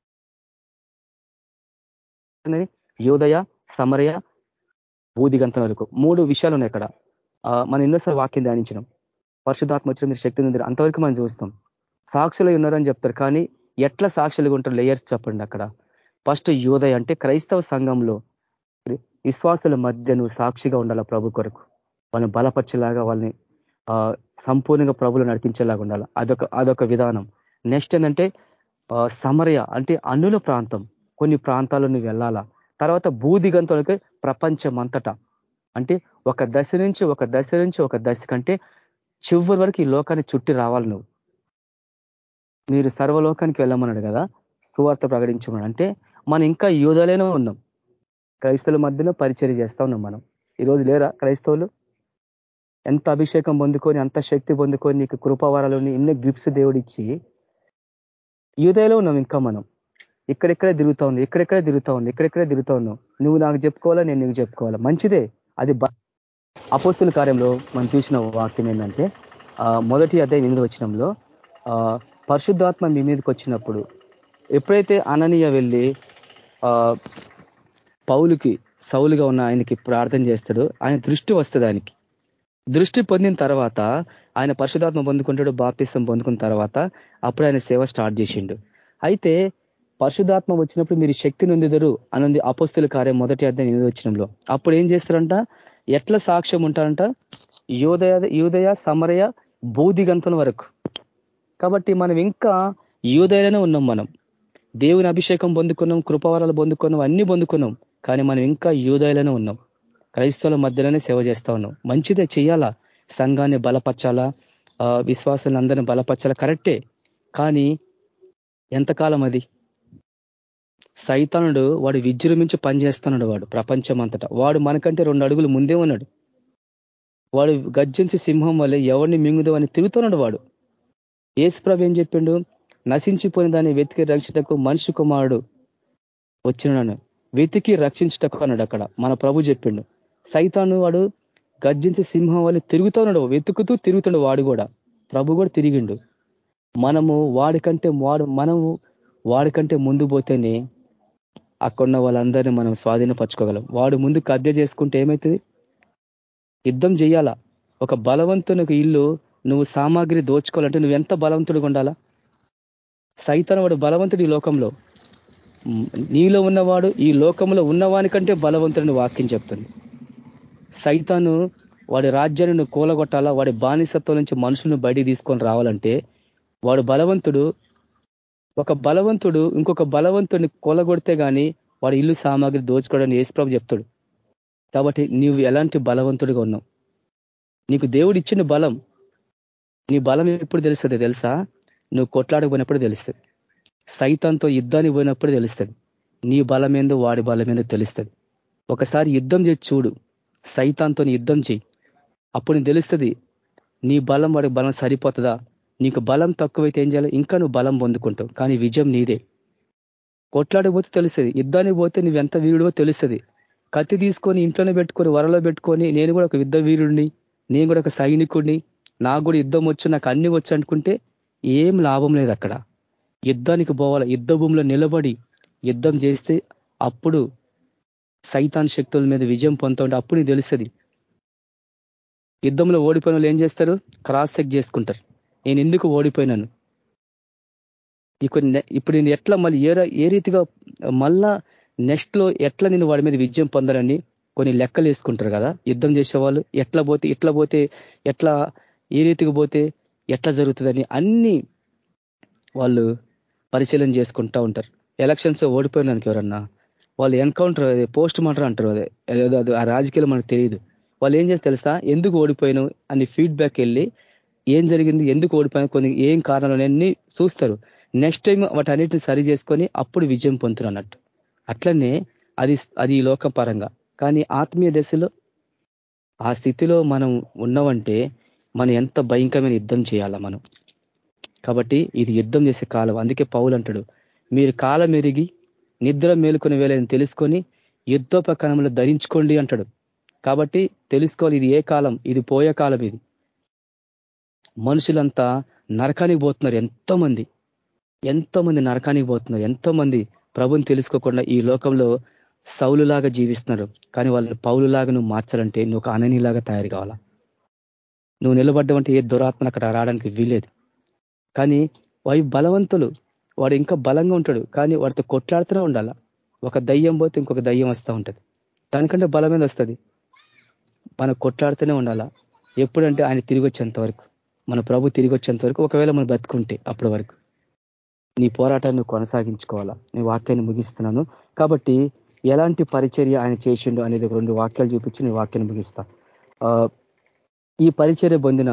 యోదయ సమరయ బూదిగంతం వరకు. మూడు విషయాలు ఉన్నాయి అక్కడ మనం ఎన్నోసారి వాక్యం ధ్యానించడం పరిశుధాత్మ వచ్చిన మీరు శక్తి ఉంది అంతవరకు మనం చూస్తాం. సాక్షులు ఉన్నారని చెప్తారు కానీ ఎట్లా సాక్షులుగా ఉంటారు లేయర్స్ చెప్పండి అక్కడ. ఫస్ట్ యోధయ అంటే క్రైస్తవ సంఘంలో విశ్వాసుల మధ్య నువ్వు సాక్షిగా ఉండాల ప్రభు కొరకు? వాళ్ళని బలపరిచేలాగా వాళ్ళని సంపూర్ణంగా ప్రభులు నడిపించేలాగా ఉండాలి? అదొక అదొక విధానం. నెక్స్ట్ ఏంటంటే సమరయ అంటే అన్నుల ప్రాంతం. కొన్ని ప్రాంతాల్లో నువ్వు వెళ్ళాలా? తర్వాత భూదిగంతులకి ప్రపంచం అంతటా అంటే ఒక దశ నుంచి ఒక దశ నుంచి ఒక దశ కంటే చివరి వరకు ఈ లోకాన్ని చుట్టి రావాలి నువ్వు. మీరు సర్వలోకానికి వెళ్ళమన్నాడు కదా సువార్త ప్రకటించమని అంటే మనం ఇంకా యూదలేనే ఉన్నాం. క్రైస్తవుల మధ్యలో పరిచయం చేస్తా ఉన్నాం మనం. ఈరోజు లేరా క్రైస్తవులు? ఎంత అభిషేకం పొందుకొని అంత శక్తి పొందుకొని నీకు కృపావరాలు ఎన్నో గిఫ్ట్స్ దేవుడిచ్చి యూదయలో ఉన్నాం ఇంకా మనం. ఇక్కడెక్కడే తిరుగుతా ఉన్నావు ఇక్కడెక్కడే తిరుగుతా ఉన్నావు ఇక్కడెక్కడే తిరుగుతా ఉన్నావు నువ్వు నాకు చెప్పుకోవాలా నేను నీకు చెప్పుకోవాలా? మంచిదే. అది అపోస్తుల కార్యంలో మనం చూసిన వాక్యం ఏంటంటే మొదటి అదే ఎనిమిది వచ్చినంలో పరిశుద్ధాత్మ మీ మీదకి వచ్చినప్పుడు ఎప్పుడైతే అననీయ వెళ్ళి పౌలుకి సౌలుగా ఉన్న ఆయనకి ప్రార్థన చేస్తాడు ఆయన దృష్టి వస్తుంది ఆయనకి. దృష్టి పొందిన తర్వాత ఆయన పరిశుధాత్మ పొందుకుంటాడు బాప్తిస్తం పొందుకున్న తర్వాత అప్పుడు ఆయన సేవ స్టార్ట్ చేసిండు. అయితే పరిశుధాత్మ వచ్చినప్పుడు మీరు శక్తి నొందిదరు అన్నది అపస్తుల కార్యం మొదటి అర్థం ఎనిమిది వచ్చినంలో అప్పుడు ఏం చేస్తారంట? ఎట్లా సాక్ష్యం ఉంటారంట? యోదయ యూదయ సమరయ బూదిగంతుల వరకు. కాబట్టి మనం ఇంకా యూదయలోనే ఉన్నాం మనం. దేవుని అభిషేకం పొందుకున్నాం కృపవరాలు పొందుకున్నాం అన్ని పొందుకున్నాం. కానీ మనం ఇంకా యూదయలోనే ఉన్నాం. క్రైస్తవుల మధ్యలోనే సేవ చేస్తా ఉన్నాం. మంచిదే చెయ్యాలా? సంఘాన్ని బలపరచాలా? విశ్వాసాన్ని అందరిని బలపరచాలా? కరెక్టే. కానీ ఎంతకాలం అది? సైతానుడు వాడు విజృంభించి పనిచేస్తున్నాడు వాడు ప్రపంచం అంతటా వాడు మనకంటే రెండు అడుగులు ముందే ఉన్నాడు. వాడు గర్జించి సింహం వల్లే ఎవరిని మింగుదో అని తిరుగుతున్నాడు వాడు. ఏసుప్రభు ఏం చెప్పిండు? నశించిపోయిన దాన్ని వెతికి రక్షితకు మనిషి కుమారుడు వచ్చినాను వెతికి రక్షించటకు అన్నాడు అక్కడ. మన ప్రభు చెప్పిండు. సైతాను వాడు గర్జించి సింహం వల్ల తిరుగుతూ ఉన్నాడు వెతుకుతూ తిరుగుతుండు వాడు కూడా. ప్రభు కూడా తిరిగిండు. మనము వాడికంటే వాడు మనము వాడికంటే ముందు పోతేనే అక్కడున్న వాళ్ళందరినీ మనం స్వాధీనపరచుకోగలం. వాడు ముందు కబ్జ చేసుకుంటే ఏమవుతుంది యుద్ధం చేయాలా? ఒక బలవంతునికి ఇల్లు నువ్వు సామాగ్రి దోచుకోవాలంటే నువ్వు ఎంత బలవంతుడిగా ఉండాలా? సైతన్ వాడు బలవంతుడు ఈ లోకంలో. నీలో ఉన్నవాడు ఈ లోకంలో ఉన్నవానికంటే బలవంతుడిని వాక్యం చెప్తుంది. సైతాను వాడి రాజ్యాన్ని నువ్వు కూలగొట్టాలా? వాడి బానిసత్వం నుంచి మనుషులను బయటికి తీసుకొని రావాలంటే వాడు బలవంతుడు ఒక బలవంతుడు ఇంకొక బలవంతుడిని కూలగొడితే కానీ వాడి ఇల్లు సామాగ్రి దోచుకోవడానికి ఏసుప్రభు చెప్తాడు. కాబట్టి నీవు ఎలాంటి బలవంతుడిగా ఉన్నావు? నీకు దేవుడు ఇచ్చిన బలం నీ బలం ఎప్పుడు తెలుస్తుంది తెలుసా? నువ్వు కొట్లాడకపోయినప్పుడు తెలుస్తుంది. సైతంతో యుద్ధానికి పోయినప్పుడు తెలుస్తుంది. నీ బలమేందో వాడి బలమేందో తెలుస్తుంది. ఒకసారి యుద్ధం చేసి చూడు. సైతాంతో యుద్ధం చేయి. అప్పుడు తెలుస్తుంది నీ బలం వాడికి బలం సరిపోతుందా? నీకు బలం తక్కువైతే ఏం చేయాలి? ఇంకా నువ్వు బలం పొందుకుంటావు. కానీ విజయం నీదే. కొట్లాడిపోతే తెలుస్తుంది. యుద్ధానికి పోతే నువ్వు ఎంత వీరుడో తెలుస్తుంది. కత్తి తీసుకొని ఇంట్లోనే పెట్టుకొని వరలో పెట్టుకొని నేను కూడా ఒక యుద్ధ వీరుడిని నేను కూడా ఒక సైనికుడిని నాకు కూడా యుద్ధం వచ్చు నాకు అన్ని వచ్చు అనుకుంటే ఏం లాభం లేదు అక్కడ. యుద్ధానికి పోవాలి? యుద్ధ భూమిలో నిలబడి యుద్ధం చేస్తే అప్పుడు సైతాన్ శక్తుల మీద విజయం పొందుతుంటే అప్పుడు నీకు తెలుస్తుంది. యుద్ధంలో ఓడిపోయిన ఏం చేస్తారు? క్రాస్ చెక్ చేసుకుంటారు. నేను ఎందుకు ఓడిపోయినాను? ఇప్పుడు నేను ఎట్లా మళ్ళీ ఏ ఏ రీతిగా మళ్ళా నెక్స్ట్లో ఎట్లా నేను వాడి మీద విజయం పొందాలని కొన్ని లెక్కలు వేసుకుంటారు కదా? యుద్ధం చేసేవాళ్ళు ఎట్లా పోతే ఇట్లా పోతే ఎట్లా ఏ రీతికి పోతే ఎట్లా జరుగుతుందని అన్ని వాళ్ళు పరిశీలన చేసుకుంటా ఉంటారు. ఎలక్షన్స్ ఓడిపోయినానికి ఎవరన్నా వాళ్ళు ఎన్కౌంటర్ పోస్ట్ మార్టర్ అంటారు అదే అది ఆ రాజకీయాలు మనకు తెలియదు. వాళ్ళు ఏం చేస్తే తెలుసా? ఎందుకు ఓడిపోయాను అని ఫీడ్బ్యాక్ వెళ్ళి ఏం జరిగింది ఎందుకు ఓడిపోయిన కొన్ని ఏం కారణాలన్నీ అన్ని చూస్తారు. నెక్స్ట్ టైం వాటన్నిటిని సరి చేసుకొని అప్పుడు విజయం పొందుతున్నారు అన్నట్టు. అట్లనే అది అది లోక పరంగా. కానీ ఆత్మీయ దశలో ఆ స్థితిలో మనం ఉన్నామంటే మనం ఎంత భయంకరమైన యుద్ధం చేయాలా మనం. కాబట్టి ఇది యుద్ధం చేసే కాలం. అందుకే పౌలు అంటాడు మీరు కాలం ఎరిగి నిద్ర మేలుకునే వేళని తెలుసుకొని యుద్ధోపకరణంలో ధరించుకోండి అంటాడు. కాబట్టి తెలుసుకోవాలి ఇది ఏ కాలం? ఇది పోయే కాలం ఇది. మనుషులంతా నరకానికి పోతున్నారు ఎంతోమంది. ఎంతోమంది నరకానికి పోతున్నారు. ఎంతోమంది ప్రభుని తెలుసుకోకుండా ఈ లోకంలో సౌలులాగా జీవిస్తున్నారు. కానీ వాళ్ళని పౌలులాగా నువ్వు మార్చాలంటే నువ్వు ఒక అననీలాగా తయారు కావాలా? నువ్వు నిలబడ్డమంటే ఏ దురాత్మ అక్కడ రావడానికి వీలేదు కానీ వాయి బలవంతులు. వాడు ఇంకా బలంగా ఉంటాడు. కానీ వాడితో కొట్లాడుతూనే ఉండాల? ఒక దయ్యం పోతే ఇంకొక దయ్యం వస్తూ ఉంటుంది. దానికంటే బలమైన వస్తుంది. మనం కొట్లాడుతూనే ఉండాలా? ఎప్పుడంటే ఆయన తిరిగి వచ్చేంత వరకు. మన ప్రభు తిరిగి వచ్చేంత వరకు ఒకవేళ మనం బతుకుంటే అప్పటి వరకు. నీ పోరాటాన్ని కొనసాగించుకోవాలా? నీ వాక్యాన్ని ముగిస్తున్నాను. కాబట్టి ఎలాంటి పరిచర్య ఆయన చేసిండు అనేది రెండు వాక్యాలు చూపించి నీ వాక్యాన్ని ముగిస్తా. ఈ పరిచర్య పొందిన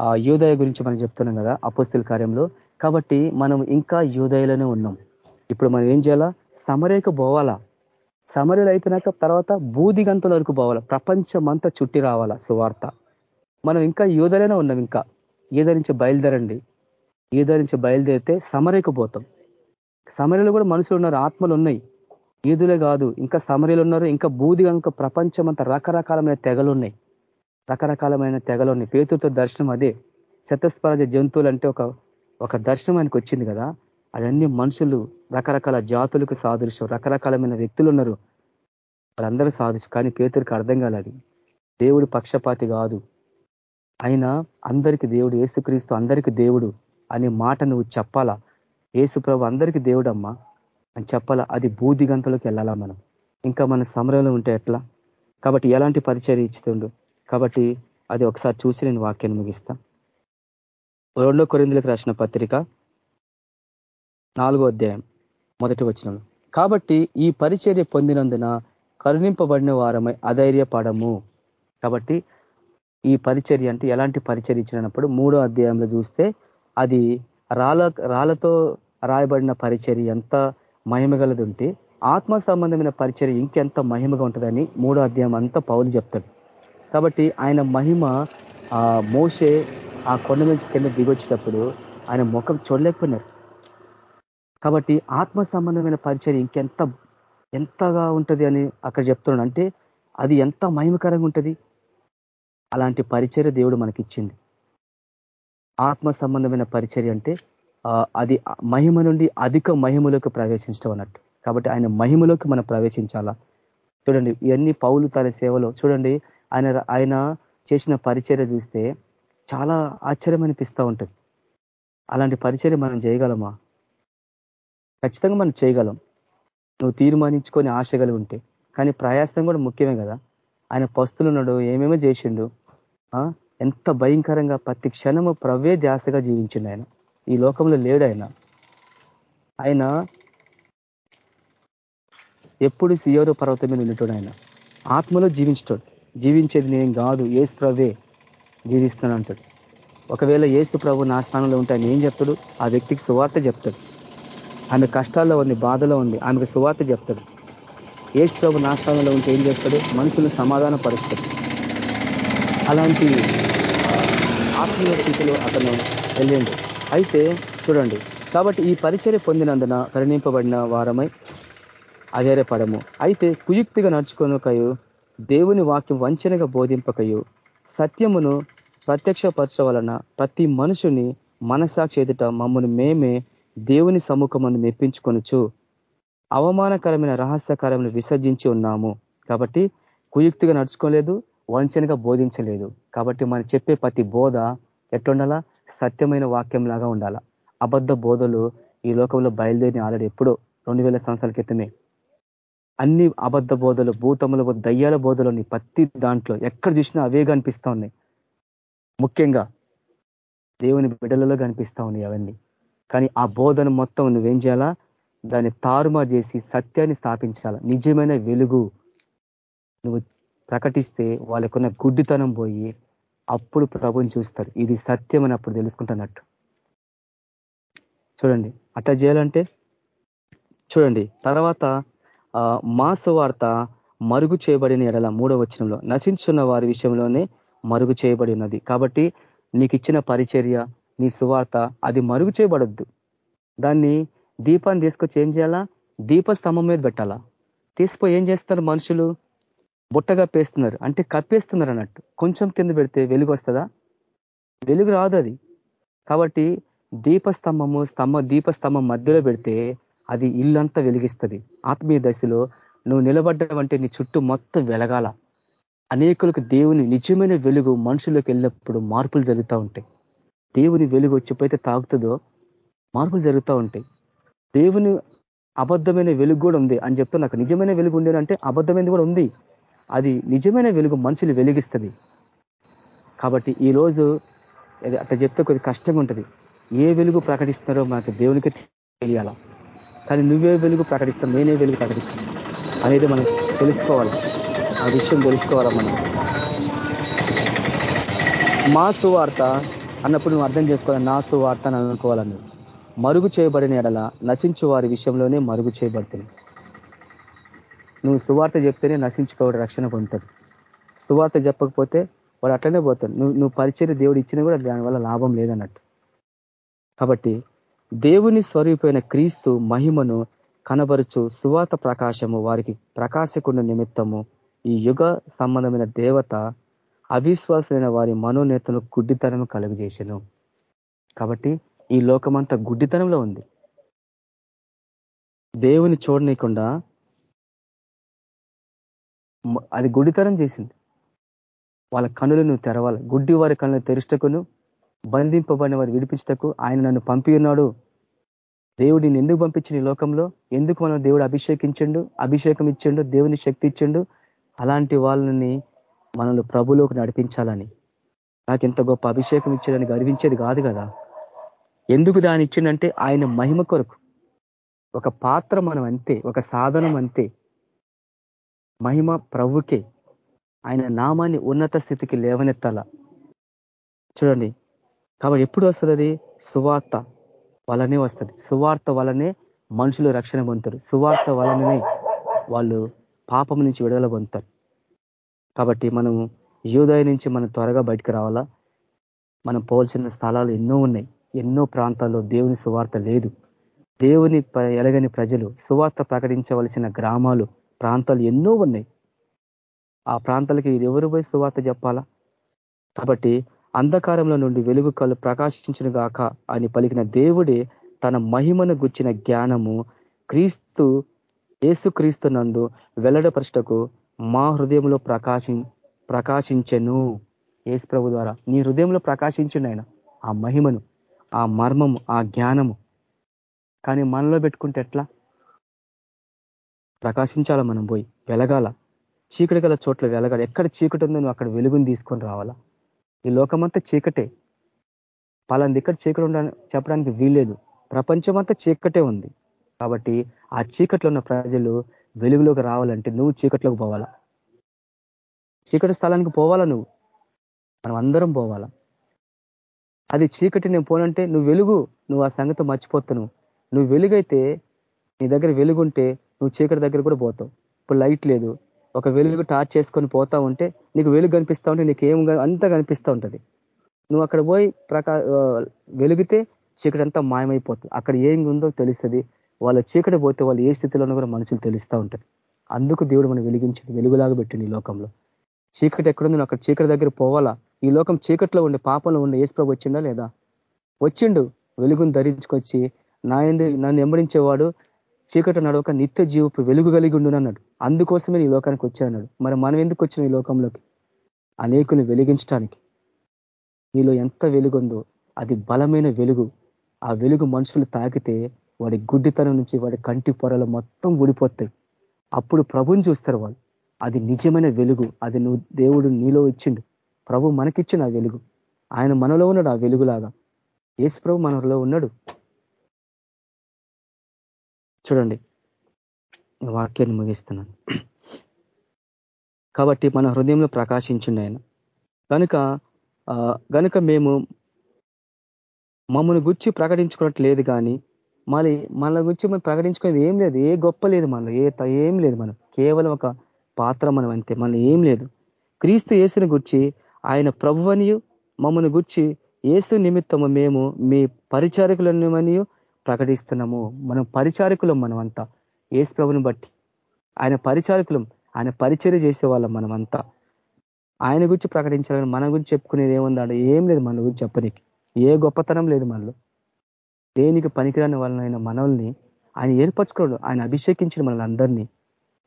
ఆ యూదయ గురించి మనం చెప్తున్నాం కదా అపోస్తుల కార్యంలో. కాబట్టి మనం ఇంకా యూదయలోనే ఉన్నాం. ఇప్పుడు మనం ఏం చేయాలా? సమరేకు పోవాలా? సమరలు అయిపోయినాక తర్వాత బూది గంతుల వరకు పోవాలా? ప్రపంచమంతా చుట్టి రావాలా సువార్త? మనం ఇంకా యూదలోనే ఉన్నాం ఇంకా. ఈద నుంచి బయలుదేరండి? ఈద నుంచి బయలుదేరితే సమరేకు పోతాం. సమరలు కూడా మనుషులు ఉన్నారు ఆత్మలు ఉన్నాయి. ఈదులే కాదు ఇంకా సమరీలు ఉన్నారు ఇంకా బూది ఇంకా ప్రపంచం అంతా రకరకాలమైన తెగలు ఉన్నాయి. రకరకాలమైన తెగలు ఉన్నాయి. పేతుతో దర్శనం అదే. శతస్పరాజ జంతువులు అంటే ఒక ఒక దర్శనం ఆయనకు వచ్చింది కదా. అవన్నీ మనుషులు రకరకాల జాతులకు సాదృశ్యం. రకరకాలమైన వ్యక్తులు ఉన్నారు. వాళ్ళందరూ సాదృశ్యం. కానీ పేతురికి అర్థం కాలేదు దేవుడు పక్షపాతి కాదు. ఆయన అందరికి దేవుడు ఏసుక్రీస్తు అందరికి దేవుడు అనే మాట నువ్వు చెప్పాలా? ఏసు ప్రభు అందరికీ దేవుడమ్మా అని చెప్పాలా? అది బూది గంతలోకి వెళ్ళాలా మనం? ఇంకా మన సమరంలో ఉంటే ఎట్లా? కాబట్టి ఎలాంటి పరిచయం ఇచ్చుతుండు? కాబట్టి అది ఒకసారి చూసి నేను వాక్యాన్ని ముగిస్తా. రెండో కొరిందులకు రాసిన పత్రిక నాలుగో అధ్యాయం మొదటి వచ్చిన కాబట్టి ఈ పరిచర్య పొందినందున కరుణింపబడిన వారమై అధైర్యపడము. కాబట్టి ఈ పరిచర్య అంటే ఎలాంటి పరిచర్య ఇచ్చినప్పుడు మూడో అధ్యాయంలో చూస్తే అది రాళ్ళ రాళ్ళతో రాయబడిన పరిచర్య ఎంత మహిమగలది ఉంటే ఆత్మ సంబంధమైన పరిచర్య ఇంకెంత మహిమగా ఉంటుందని మూడో అధ్యాయం అంతా పౌలు చెప్తాడు. కాబట్టి ఆయన మహిమ ఆ మోసే ఆ కొండ నుంచి కింద దిగొచ్చేటప్పుడు ఆయన ముఖం చూడలేకపోయినారు. కాబట్టి ఆత్మ సంబంధమైన పరిచయం ఇంకెంత ఎంతగా ఉంటుంది అని అక్కడ చెప్తున్నాడు. అంటే అది ఎంత మహిమకరంగా ఉంటుంది? అలాంటి పరిచర్య దేవుడు మనకిచ్చింది. ఆత్మ సంబంధమైన పరిచర్య అంటే అది మహిమ నుండి అధిక మహిమలోకి ప్రవేశించడం అన్నట్టు. కాబట్టి ఆయన మహిమలోకి మనం ప్రవేశించాలా? చూడండి ఇవన్నీ పౌలు తన సేవలో చూడండి ఆయన ఆయన చేసిన పరిచర్య చూస్తే చాలా ఆశ్చర్యం అనిపిస్తూ ఉంటుంది. అలాంటి పరిచర్య మనం చేయగలమా? ఖచ్చితంగా మనం చేయగలం. నువ్వు తీర్మానించుకొని ఆశ కలిగి ఉంటే. కానీ ప్రయాసం కూడా ముఖ్యమే కదా. ఆయన పస్తులున్నాడు ఏమేమో చేసిండు. ఎంత భయంకరంగా ప్రతి క్షణము ప్రవే ధ్యాసగా జీవించిండు ఆయన. ఈ లోకంలో లేడు ఆయన. ఆయన ఎప్పుడు సియోరు పర్వతం మీద ఉండేటోడు ఆయన. ఆత్మలో జీవించటోడు జీవించేది నేను కాదు ఏసు ప్రవే జీవిస్తున్నాను అంటాడు. ఒకవేళ ఏసు ప్రభు నా స్థానంలో ఉంటే ఆయన ఏం చెప్తాడు? ఆ వ్యక్తికి సువార్త చెప్తాడు. ఆమె కష్టాల్లో ఉంది బాధలో ఉంది ఆమెకు సువార్త చెప్తాడు. ఏసు ప్రభు నా స్థానంలో ఉంటే ఏం చేస్తాడు? మనుషులు సమాధాన పరుస్తాడు అలాంటి ఆత్మీయ స్థితిలో అతను వెళ్ళిండు. అయితే చూడండి కాబట్టి ఈ పరిచర్య పొందినందున కరుణింపబడిన వారమై అధైర్యపడము. అయితే కుయుక్తిగా నడుచుకొనకయు దేవుని వాక్యం వంచనగా బోధింపకయు సత్యమును ప్రత్యక్షపరచవలన ప్రతి మనుషుని మనసాక్షి ఎదుట మమ్మల్ని మేమే దేవుని సముఖమును మెప్పించుకొనుచు అవమానకరమైన రహస్యకరమును విసర్జించి ఉన్నాము. కాబట్టి కుయుక్తిగా నడుచుకోలేదు వంచనగా బోధించలేదు. కాబట్టి మనం చెప్పే ప్రతి బోధ ఎట్లుండాలా? సత్యమైన వాక్యం లాగా ఉండాలా? అబద్ధ బోధలు ఈ లోకంలో బయలుదేరిన ఆల్రెడీ ఎప్పుడో రెండు వేల సంవత్సరాల క్రితమే. అన్ని అబద్ధ బోధలు భూతముల దయ్యాల బోధలు ప్రతి దాంట్లో ఎక్కడ చూసినా అవే కనిపిస్తూ ఉన్నాయి. ముఖ్యంగా దేవుని బిడలలో కనిపిస్తూ ఉన్నాయి అవన్నీ. కానీ ఆ బోధన మొత్తం నువ్వేం చేయాలా? దాన్ని తారుమా చేసి సత్యాన్ని స్థాపించాల? నిజమైన వెలుగు నువ్వు ప్రకటిస్తే వాళ్ళకున్న గుడ్డితనం పోయి అప్పుడు ప్రభుని చూస్తారు. ఇది సత్యం అని అప్పుడు తెలుసుకుంటున్నట్టు. చూడండి అట్లా చేయాలంటే చూడండి తర్వాత మాసు వార్త మరుగు చేయబడిన ఎడల మూడో వచనంలో నశించున్న వారి విషయంలోనే మరుగు చేయబడి ఉన్నది. కాబట్టి నీకు ఇచ్చిన పరిచర్య నీ సువార్త అది మరుగు చేయబడద్దు. దాన్ని దీపాన్ని తీసుకొచ్చి ఏం చేయాలా? దీపస్తంభం మీద పెట్టాలా? తీసుకుపోయి ఏం చేస్తారు మనుషులు? బుట్టగా పేస్తున్నారు. అంటే కప్పేస్తున్నారు అన్నట్టు. కొంచెం కింద పెడితే వెలుగు వస్తుందా? వెలుగు రాదు అది. కాబట్టి దీపస్తంభము స్తంభ దీపస్తంభం మధ్యలో పెడితే అది ఇల్లంతా వెలిగిస్తుంది. ఆత్మీయ దశలో నువ్వు నిలబడ్డావంటే నీ చుట్టూ మొత్తం వెలగాల. అనేకులకు దేవుని నిజమైన వెలుగు మనుషులకు వెళ్ళినప్పుడు మార్పులు జరుగుతూ ఉంటాయి. దేవుని వెలుగు వచ్చిపోయితే తాగుతుందో మార్పులు జరుగుతూ ఉంటాయి. దేవుని అబద్ధమైన వెలుగు కూడా ఉంది అని చెప్తే నాకు నిజమైన వెలుగు ఉండేనంటే అబద్ధమైనది కూడా ఉంది. అది నిజమైన వెలుగు మనుషులు వెలిగిస్తుంది. కాబట్టి ఈ రోజు అది అట్లా చెప్తే కొద్ది కష్టంగా ఉంటుంది. ఏ వెలుగు ప్రకటిస్తున్నారో మనకు దేవునికి తెలియాలా? కానీ నువ్వే వెలుగు ప్రకటిస్తావు నేనే వెలుగు ప్రకటిస్తాను అనేది మనం తెలుసుకోవాలి. ఆ విషయం తెలుసుకోవాలా మనం? మా సువార్త అన్నప్పుడు నువ్వు అర్థం చేసుకోవాలి నా సువార్త అని అనుకోవాలని మరుగు చేయబడిన ఎడల నశించు వారి విషయంలోనే మరుగు చేయబడుతుంది నువ్వు సువార్త చెప్తేనే నశించుకోవడు రక్షణ పొందుతాడు. సువార్త చెప్పకపోతే వాడు అట్లనే పోతాడు. నువ్వు నువ్వు పరిచయం దేవుడు ఇచ్చినా కూడా దానివల్ల లాభం లేదన్నట్టు. కాబట్టి దేవుని స్వరూపైన క్రీస్తు మహిమను కనబరుచు సువాత ప్రకాశము వారికి ప్రకాశకున్న నిమిత్తము ఈ యుగ సంబంధమైన దేవత అవిశ్వాసమైన వారి మనోనేతను గుడ్డితనం కలుగజేసను. కాబట్టి ఈ లోకమంతా గుడ్డితనంలో ఉంది. దేవుని చూడనీయకుండా అది గుడితనం చేసింది. వాళ్ళ కనులను తెరవాలి. గుడ్డి వారి కనులు తెరుష్టకును బంధింపబడిన వారు విడిపించటకు ఆయన నన్ను పంపి ఉన్నాడు దేవుడు నేను ఎందుకు పంపించిన ఈ లోకంలో? ఎందుకు మనం దేవుడు అభిషేకించండు? అభిషేకం ఇచ్చిండు? దేవుని శక్తి ఇచ్చిండు? అలాంటి వాళ్ళని మనల్ని ప్రభులోకి నడిపించాలని. నాకు ఎంత గొప్ప అభిషేకం ఇచ్చాడని గర్వించేది కాదు కదా. ఎందుకు దాన్ని ఇచ్చిండంటే ఆయన మహిమ కొరకు. ఒక పాత్ర మనం అంతే ఒక సాధనం అంతే. మహిమ ప్రభుకే. ఆయన నామాన్ని ఉన్నత స్థితికి లేవనెత్తాల. చూడండి. కాబట్టి ఎప్పుడు వస్తుంది? అది సువార్త వలనే వస్తుంది. సువార్త వలనే మనుషులు రక్షణ పొందుతారు. సువార్త వలననే వాళ్ళు పాపం నుంచి విడుదల పొందుతారు. కాబట్టి మనం యూదయ నుంచి మనం త్వరగా బయటకు రావాలా? మనం పోల్చిన స్థలాలు ఎన్నో ఉన్నాయి. ఎన్నో ప్రాంతాల్లో దేవుని సువార్త లేదు. దేవుని ఎలగని ప్రజలు సువార్త ప్రకటించవలసిన గ్రామాలు ప్రాంతాలు ఎన్నో ఉన్నాయి. ఆ ప్రాంతాలకి ఎవరు పోయి సువార్త చెప్పాలా? కాబట్టి అంధకారంలో నుండి వెలుగు కళ్ళు ప్రకాశించిన గాక అని పలికిన దేవుడే తన మహిమను గుచ్చిన జ్ఞానము క్రీస్తు ఏసుక్రీస్తు నందు వెల్లడపరచటకు మా హృదయంలో ప్రకాశి ప్రకాశించెను. ఏసు ప్రభు ద్వారా నీ హృదయంలో ప్రకాశించండి ఆయన ఆ మహిమను ఆ మర్మము ఆ జ్ఞానము. కానీ మనలో పెట్టుకుంటే ఎట్లా? ప్రకాశించాల మనం పోయి? వెలగాల. చీకటి గల చోట్ల వెలగాలి. ఎక్కడ చీకటి ఉందో నువ్వు అక్కడ వెలుగుని తీసుకొని రావాలా? ఈ లోకమంతా చీకటే. పలాంది ఇక్కడ చీకటి ఉండాలని చెప్పడానికి వీల్లేదు. ప్రపంచమంతా చీకటే ఉంది. కాబట్టి ఆ చీకట్లో ఉన్న ప్రజలు వెలుగులోకి రావాలంటే నువ్వు చీకట్లోకి పోవాలా? చీకటి స్థలానికి పోవాలా నువ్వు? మనం అందరం పోవాలా? అది చీకటి నేను పోనంటే నువ్వు వెలుగు. నువ్వు ఆ సంగతి మర్చిపోతాను. నువ్వు వెలుగైతే నీ దగ్గర వెలుగుంటే నువ్వు చీకటి దగ్గర కూడా పోతావు. ఇప్పుడు లైట్ లేదు. ఒక వెలుగు టార్చ్ చేసుకొని పోతా ఉంటే నీకు వెలుగు కనిపిస్తూ ఉంటే నీకు ఏం అంతా కనిపిస్తూ ఉంటుంది. నువ్వు అక్కడ పోయి ప్రకా వెలిగితే చీకటి అంతా మాయమైపోతుంది. అక్కడ ఏం ఉందో తెలుస్తుంది. వాళ్ళ చీకటి పోతే వాళ్ళు ఏ స్థితిలోనూ కూడా మనుషులు తెలుస్తూ ఉంటారు అందుకు దేవుడు మనం వెలిగించింది వెలుగులాగా పెట్టింది ఈ లోకంలో. చీకటి ఎక్కడుంది? నువ్వు అక్కడ చీకటి దగ్గర పోవాలా? ఈ లోకం చీకట్లో ఉండే పాపంలో ఉండే ఏసుప్రభు వచ్చిందా లేదా? వచ్చిండు. వెలుగును ధరించుకొచ్చి నా నన్ను ఎంబడించేవాడు చీకటి నడవక నిత్య జీవపు వెలుగు కలిగి ఉండు అన్నాడు అందుకోసమే ఈ లోకానికి వచ్చాడు మరి మనం ఎందుకు వచ్చిన ఈ లోకంలోకి? అనేకులు వెలిగించడానికి నీలో ఎంత వెలుగుందో అది బలమైన వెలుగు. ఆ వెలుగు మనుషులు తాకితే వాడి గుడ్డితనం నుంచి వాడి కంటి పొరలు మొత్తం ఊడిపోతాయి. అప్పుడు ప్రభుని చూస్తారు వాళ్ళు. అది నిజమైన వెలుగు. అది నువ్వు దేవుడు నీలో ఇచ్చిండు. ప్రభు మనకిచ్చిన ఆ వెలుగు. ఆయన మనలో ఉన్నాడు ఆ వెలుగులాగా. ఏసు ప్రభు మనలో ఉన్నాడు. చూడండి. వాక్యాన్ని ముగిస్తున్నాను. కాబట్టి మన హృదయంలో ప్రకాశించిండి ఆయన. కనుక కనుక మేము మమ్మల్ని గుచ్చి ప్రకటించుకున్నట్టు లేదు కానీ మళ్ళీ మన గురించి మనం ప్రకటించుకునేది ఏం లేదు. ఏ గొప్ప లేదు మనలో. ఏ ఏం లేదు మనం కేవలం ఒక పాత్ర మనం అంతే. మనం ఏం లేదు. క్రీస్తు యేసుని గుర్చి ఆయన ప్రభువనియు మమ్మల్ని గుర్చి ఏసు నిమిత్తము మేము మీ పరిచారకులనియు ప్రకటిస్తున్నాము. మనం పరిచారకులం మనమంతా. ఏసు ప్రభుని బట్టి. ఆయన పరిచారకులం. ఆయన పరిచర్య చేసేవాళ్ళం మనమంతా. ఆయన గురించి ప్రకటించాలని మన గురించి చెప్పుకునేది ఏముందాడు ఏం లేదు మన గురించి చెప్పనికి. ఏ గొప్పతనం లేదు మనలో. దేనికి పనికిరాని వాళ్ళైన మనల్ని ఆయన ఏర్పరచుకోడు ఆయన అభిషేకించిన మనల్ని అందరినీ.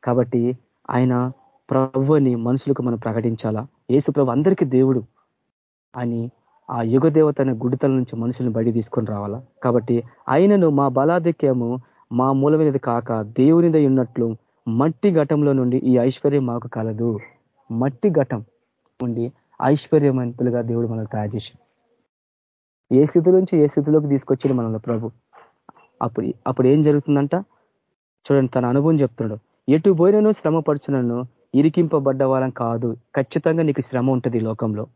కాబట్టి ఆయన ప్రభుని మనుషులకు మనం ప్రకటించాలా? ఏసు ప్రభు అందరికీ దేవుడు అని ఆ యుగదేవత అనే గుడితల నుంచి మనుషుల్ని బయట తీసుకొని రావాలా? కాబట్టి ఆయనను మా బలాధిక్యము మా మూలమైనది కాక దేవునిదై ఉన్నట్లు మట్టి ఘటంలో నుండి ఈ ఐశ్వర్యం మాకు కలదు. మట్టి ఘటం ఉండి ఐశ్వర్యవంతులుగా దేవుడు మనల్ని తయారు చేసి ఏ స్థితి నుంచి ఏ స్థితిలోకి తీసుకొచ్చాడు మనల్ని ప్రభు? అప్పుడు అప్పుడు ఏం జరుగుతుందంట? చూడండి తన అనుభవం చెప్తున్నాడు. ఎటు పోయినను శ్రమ పడుచునను ఇరికింపబడ్డ వాళ్ళం కాదు. ఖచ్చితంగా నీకు శ్రమ ఉంటుంది ఈ లోకంలో.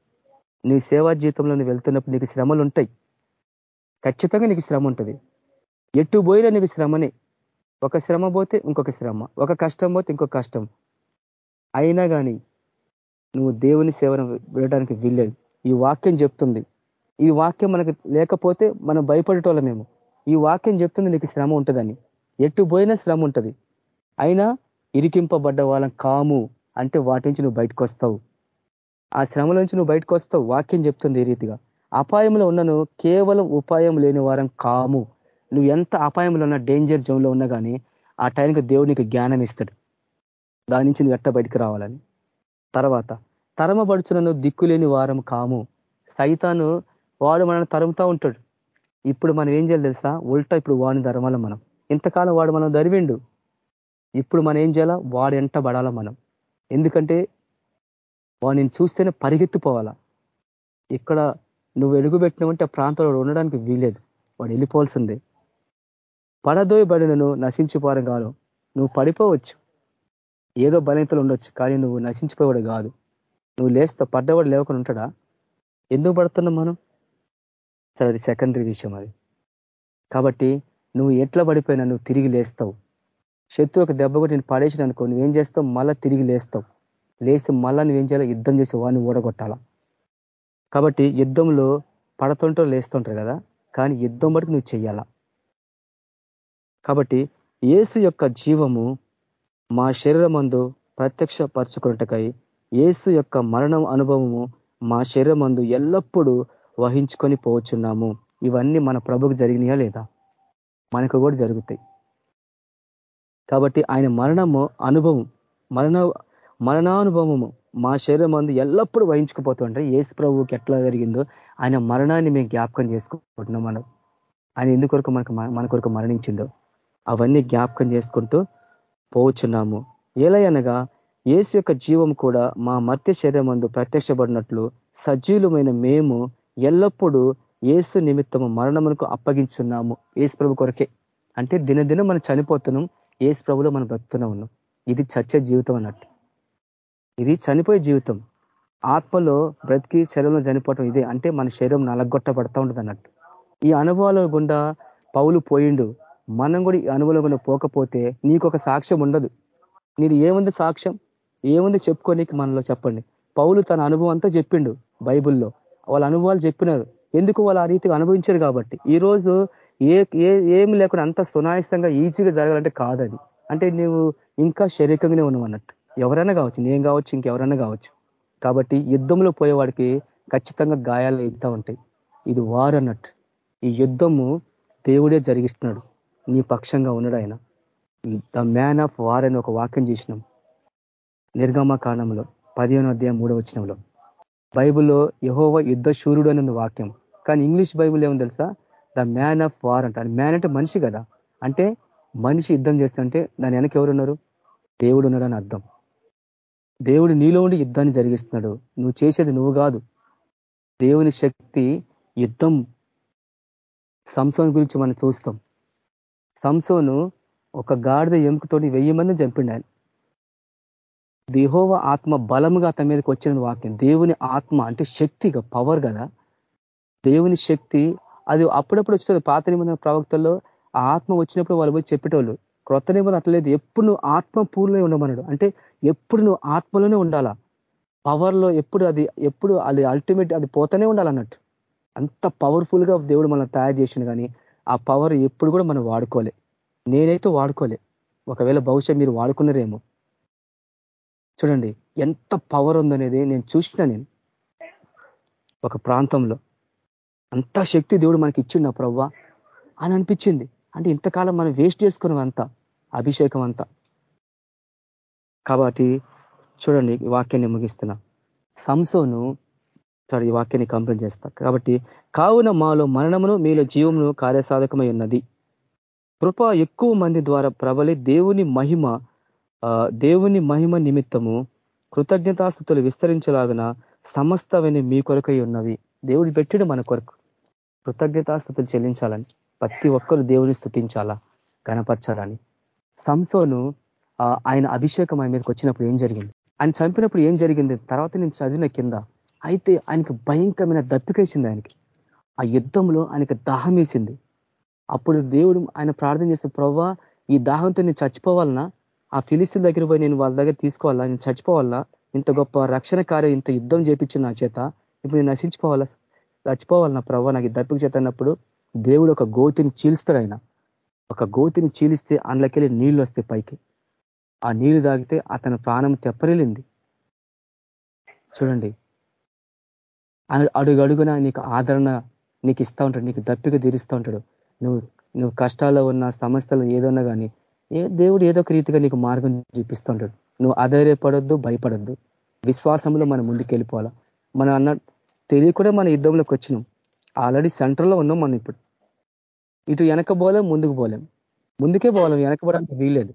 నీ సేవా జీవితంలో నువ్వు వెళ్తున్నప్పుడు నీకు శ్రమలు ఉంటాయి. ఖచ్చితంగా నీకు శ్రమ ఉంటుంది. ఎటు పోయినా నీకు శ్రమనే. ఒక శ్రమ పోతే ఇంకొక శ్రమ. ఒక కష్టం పోతే ఇంకొక కష్టం. అయినా కానీ నువ్వు దేవుని సేవను విడడానికి వీల్లేదు. ఈ వాక్యం చెప్తుంది. ఈ వాక్యం మనకు లేకపోతే మనం భయపడేటోళ్ళం మేము. ఈ వాక్యం చెప్తుంది నీకు శ్రమ ఉంటుందని. ఎటు పోయినా శ్రమ ఉంటుంది. అయినా ఇరికింపబడ్డ వాళ్ళం కాము అంటే వాటి నుంచి నువ్వు బయటకు వస్తావు. ఆ శ్రమల నుంచి నువ్వు బయటకు వస్తావు వాక్యం చెప్తుంది ఈ రీతిగా. అపాయంలో ఉన్నను కేవలం ఉపాయం లేని వారం కాము. నువ్వు ఎంత అపాయంలో ఉన్నా డేంజర్ జోన్లో ఉన్నా కానీ ఆ టైంకి దేవుడు నీకు జ్ఞానం ఇస్తాడు. దాని నుంచి నువ్వు ఎట్ట బయటకు రావాలని? తర్వాత తరమబడుచునను దిక్కులేని వారం కాము. సైతాను వాడు మనల్ని తరుముతా ఉంటాడు. ఇప్పుడు మనం ఏం చేయాలి తెలుసా? ఉల్టా ఇప్పుడు వాడిని ధరమాలం మనం. ఇంతకాలం వాడు మనం ధరివిండు ఇప్పుడు మనం ఏం చేయాలా? వాడు ఎంట పడాలా మనం? ఎందుకంటే వాడిని చూస్తేనే పరిగెత్తిపోవాలా? ఇక్కడ నువ్వు వెలుగుబెట్టినవంటే ఆ ప్రాంతంలో ఉండడానికి వీలేదు వాడు వెళ్ళిపోవాల్సిందే. పడదోయబడినను నశించిపోవడం కాదు. నువ్వు పడిపోవచ్చు. ఏదో బలహీనతలు ఉండొచ్చు కానీ నువ్వు నశించిపోవాడు కాదు. నువ్వు లేస్తా పడ్డవాడు లేవకుండా ఉంటాడా? ఎందుకు పడుతున్నాం మనం? సరే అది సెకండరీ విషయం అది. కాబట్టి నువ్వు ఎట్లా పడిపోయినా నువ్వు తిరిగి లేస్తావు. శత్రు ఒక దెబ్బ కూడా నేను పడేసిన అనుకో నువ్వేం చేస్తావు? మళ్ళా తిరిగి లేస్తావు. లేచి మళ్ళా నువ్వేం చేయాలి? యుద్ధం చేసి వాడిని ఓడగొట్టాల కాబట్టి యుద్ధంలో పడుతుంటారు లేస్తుంటారు కదా కానీ యుద్ధం బట్టి నువ్వు చెయ్యాలా? కాబట్టి ఏసు యొక్క జీవము మా శరీరమందు ప్రత్యక్ష పరచుకున్నటకై ఏసు యొక్క మరణం అనుభవము మా శరీరమందు ఎల్లప్పుడూ వహించుకొని పోవచ్చున్నాము ఇవన్నీ మన ప్రభుకు జరిగినాయా లేదా? మనకు కూడా జరుగుతాయి. కాబట్టి ఆయన మరణము అనుభవం మరణ మరణానుభవము మా శరీరం అందు ఎల్లప్పుడూ వహించుకుపోతుంటే ఏసు ప్రభువుకి ఎట్లా జరిగిందో ఆయన మరణాన్ని మేము జ్ఞాపకం చేసుకుంటున్నాం మనం. ఆయన ఎందుకొరకు మనకు మన కొరకు మరణించిందో అవన్నీ జ్ఞాపకం చేసుకుంటూ పోవచ్చున్నాము ఎలయనగా ఏసు యొక్క జీవం కూడా మా మర్త్య శరీరం అందు ప్రత్యక్షపడినట్లు సజీవులమైన మేము ఎల్లప్పుడూ ఏసు నిమిత్తము మరణమునకు అప్పగించున్నాము ఏసు ప్రభు కొరకే. అంటే దినదినం మనం చనిపోతున్నాం ఏసు ప్రభులో మనం బ్రతుకుతూనే ఉన్నాం. ఇది చచ్చే జీవితం అన్నట్టు. ఇది చనిపోయే జీవితం. ఆత్మలో బ్రతికి శరీరంలో చనిపోవటం ఇదే. అంటే మన శరీరం నలగొట్టబడతా ఉంటుంది అన్నట్టు. ఈ అనుభవాల గుండా పౌలు పోయిండు. మనం కూడా ఈ అనుభవం గుండా పోకపోతే నీకు ఒక సాక్ష్యం ఉండదు. మీరు ఏముంది సాక్ష్యం? ఏముంది చెప్పుకోనికి మనలో చెప్పండి. పౌలు తన అనుభవం అంతా చెప్పిండు బైబుల్లో. వాళ్ళ అనుభవాలు చెప్పినారు. ఎందుకు వాళ్ళు ఆ రీతిగా అనుభవించారు కాబట్టి? ఈ రోజు ఏ ఏమి లేకుండా అంత సునాయసంగా ఈజీగా జరగాలంటే కాదది. అంటే నువ్వు ఇంకా శరీరంగానే ఉన్నావు అన్నట్టు. ఎవరైనా కావచ్చు నేను కావచ్చు ఇంకెవరైనా కావచ్చు. కాబట్టి యుద్ధంలో పోయేవాడికి ఖచ్చితంగా గాయాలు అవుతూ ఉంటాయి. ఇది వార్ అన్నట్టు. ఈ యుద్ధము దేవుడే జరిగిస్తున్నాడు. నీ పక్షంగా ఉన్నాడు ఆయన. ద మ్యాన్ ఆఫ్ వార్ అని ఒక వాక్యం చేసినాం. నిర్గమ కాలంలో పదిహేను అధ్యాయం మూడో వచ్చినంలో బైబిల్లో యహోవ యుద్ధ శూరుడు అనేది వాక్యం. కానీ ఇంగ్లీష్ బైబుల్ ఏమో తెలుసా? ద మ్యాన్ ఆఫ్ వార్ అంటారు మ్యాన్ అంటే మనిషి కదా. అంటే మనిషి యుద్ధం చేస్తుంటే దాని వెనక ఎవరున్నారు? దేవుడు ఉన్నాడని అర్థం. దేవుడు నీలో ఉండి యుద్ధాన్ని జరిగిస్తున్నాడు. నువ్వు చేసేది నువ్వు కాదు. దేవుని శక్తి యుద్ధం. సంసోన్ గురించి మనం చూస్తాం. సంసోను ఒక గాడిద ఎముకతోటి వెయ్యి మంది చంపిండు ఆయన. దేహోవ ఆత్మ బలముగా అతని మీదకి వచ్చిన వాక్యం. దేవుని ఆత్మ అంటే శక్తిగా పవర్ కదా. దేవుని శక్తి అది అప్పుడప్పుడు వచ్చేది పాత నిబంధన ప్రవక్తల్లో ఆ ఆత్మ వచ్చినప్పుడు వాళ్ళు పోయి చెప్పేటోళ్ళు. క్రొత్త నిబంధన అట్లేదు ఎప్పుడు నువ్వు ఆత్మ పూర్ణమే ఉండమన్నాడు. అంటే ఎప్పుడు నువ్వు ఆత్మలోనే ఉండాలా? పవర్లో ఎప్పుడు అది ఎప్పుడు అది అల్టిమేట్ అది పోతూనే ఉండాలన్నట్టు. అంత పవర్ఫుల్గా దేవుడు మనం తయారు చేసిండు కానీ ఆ పవర్ ఎప్పుడు కూడా మనం వాడుకోలే. నేనైతే వాడుకోలే. ఒకవేళ బహుశా మీరు వాడుకున్నారేమో. చూడండి ఎంత పవర్ ఉందనేది నేను చూసిన నేను. ఒక ప్రాంతంలో అంత శక్తి దేవుడు మనకి ఇచ్చిండు ప్రవ్వా అని అనిపించింది. అంటే ఇంతకాలం మనం వేస్ట్ చేసుకున్నాం అంతా అభిషేకం అంతా కాబట్టి చూడండి వాక్యాన్ని ముగిస్తున్నా. సంసోను సరే ఈ వాక్యాన్ని కంప్లీట్ చేస్తా. కాబట్టి కావున మాలో మరణమును మీలో జీవమును కార్యసాధకమై ఉన్నది. కృప ఎక్కువ మంది ద్వారా ప్రబలి దేవుని మహిమ దేవుని మహిమ నిమిత్తము కృతజ్ఞతాస్థుతులు విస్తరించలాగిన సమస్తవని మీ కొరకై ఉన్నవి. దేవుడు పెట్టిడు మన కొరకు. కృతజ్ఞతాస్థుతులు చెల్లించాలని. ప్రతి ఒక్కరు దేవుని స్థుతించాలా? గణపరచాలని. సంసోను ఆయన అభిషేకం ఆయన మీదకి వచ్చినప్పుడు ఏం జరిగింది? ఆయన చంపినప్పుడు ఏం జరిగింది? తర్వాత నేను చదివిన కింద అయితే ఆయనకి భయంకరమైన దప్పికేసింది ఆయనకి. ఆ యుద్ధంలో ఆయనకు దాహం వేసింది. అప్పుడు దేవుడు ఆయన ప్రార్థన చేస్తే ప్రవ్వా ఈ దాహంతో నేను చచ్చిపోవాలన్నా ఆ ఫిలిస్తీన్ దగ్గర పోయి నేను వాళ్ళ దగ్గర తీసుకోవాలా? నేను చచ్చిపోవాలా? ఇంత గొప్ప రక్షణ కార్యం ఇంత యుద్ధం చేపించిన నా చేత. ఇప్పుడు నేను నశించిపోవాలా? చచ్చిపోవాలన్నా ప్రవ్వా? నాకు దప్పిక చేత అన్నప్పుడు దేవుడు ఒక గోతిని చీలుస్తాడు ఆయన. ఒక గోతిని చీలిస్తే అందులోకెళ్ళి నీళ్ళు వస్తే పైకి. ఆ నీళ్ళు తాగితే అతని ప్రాణం తెప్పరిల్లింది. చూడండి. అడుగడుగున నీకు ఆదరణ నీకు ఇస్తా ఉంటాడు నీకు దప్పిక తీరుస్తూ ఉంటాడు. నువ్వు నువ్వు కష్టాల్లో ఉన్న సమస్యలు ఏదన్నా కానీ ఏ దేవుడు ఏదో ఒక రీతిగా నీకు మార్గం చూపిస్తూ ఉంటాడు. నువ్వు అధైర్యపడొద్దు భయపడొద్దు. విశ్వాసంలో మనం ముందుకెళ్ళిపోవాలా? మనం అన్న తెలియకుండా మన యుద్ధంలోకి వచ్చినాం. ఆల్రెడీ సెంటర్లో ఉన్నాం మనం ఇప్పుడు. ఇటు వెనక పోలేం ముందుకు పోలేం ముందుకే పోలేం వెనక పోవడానికి వీలేదు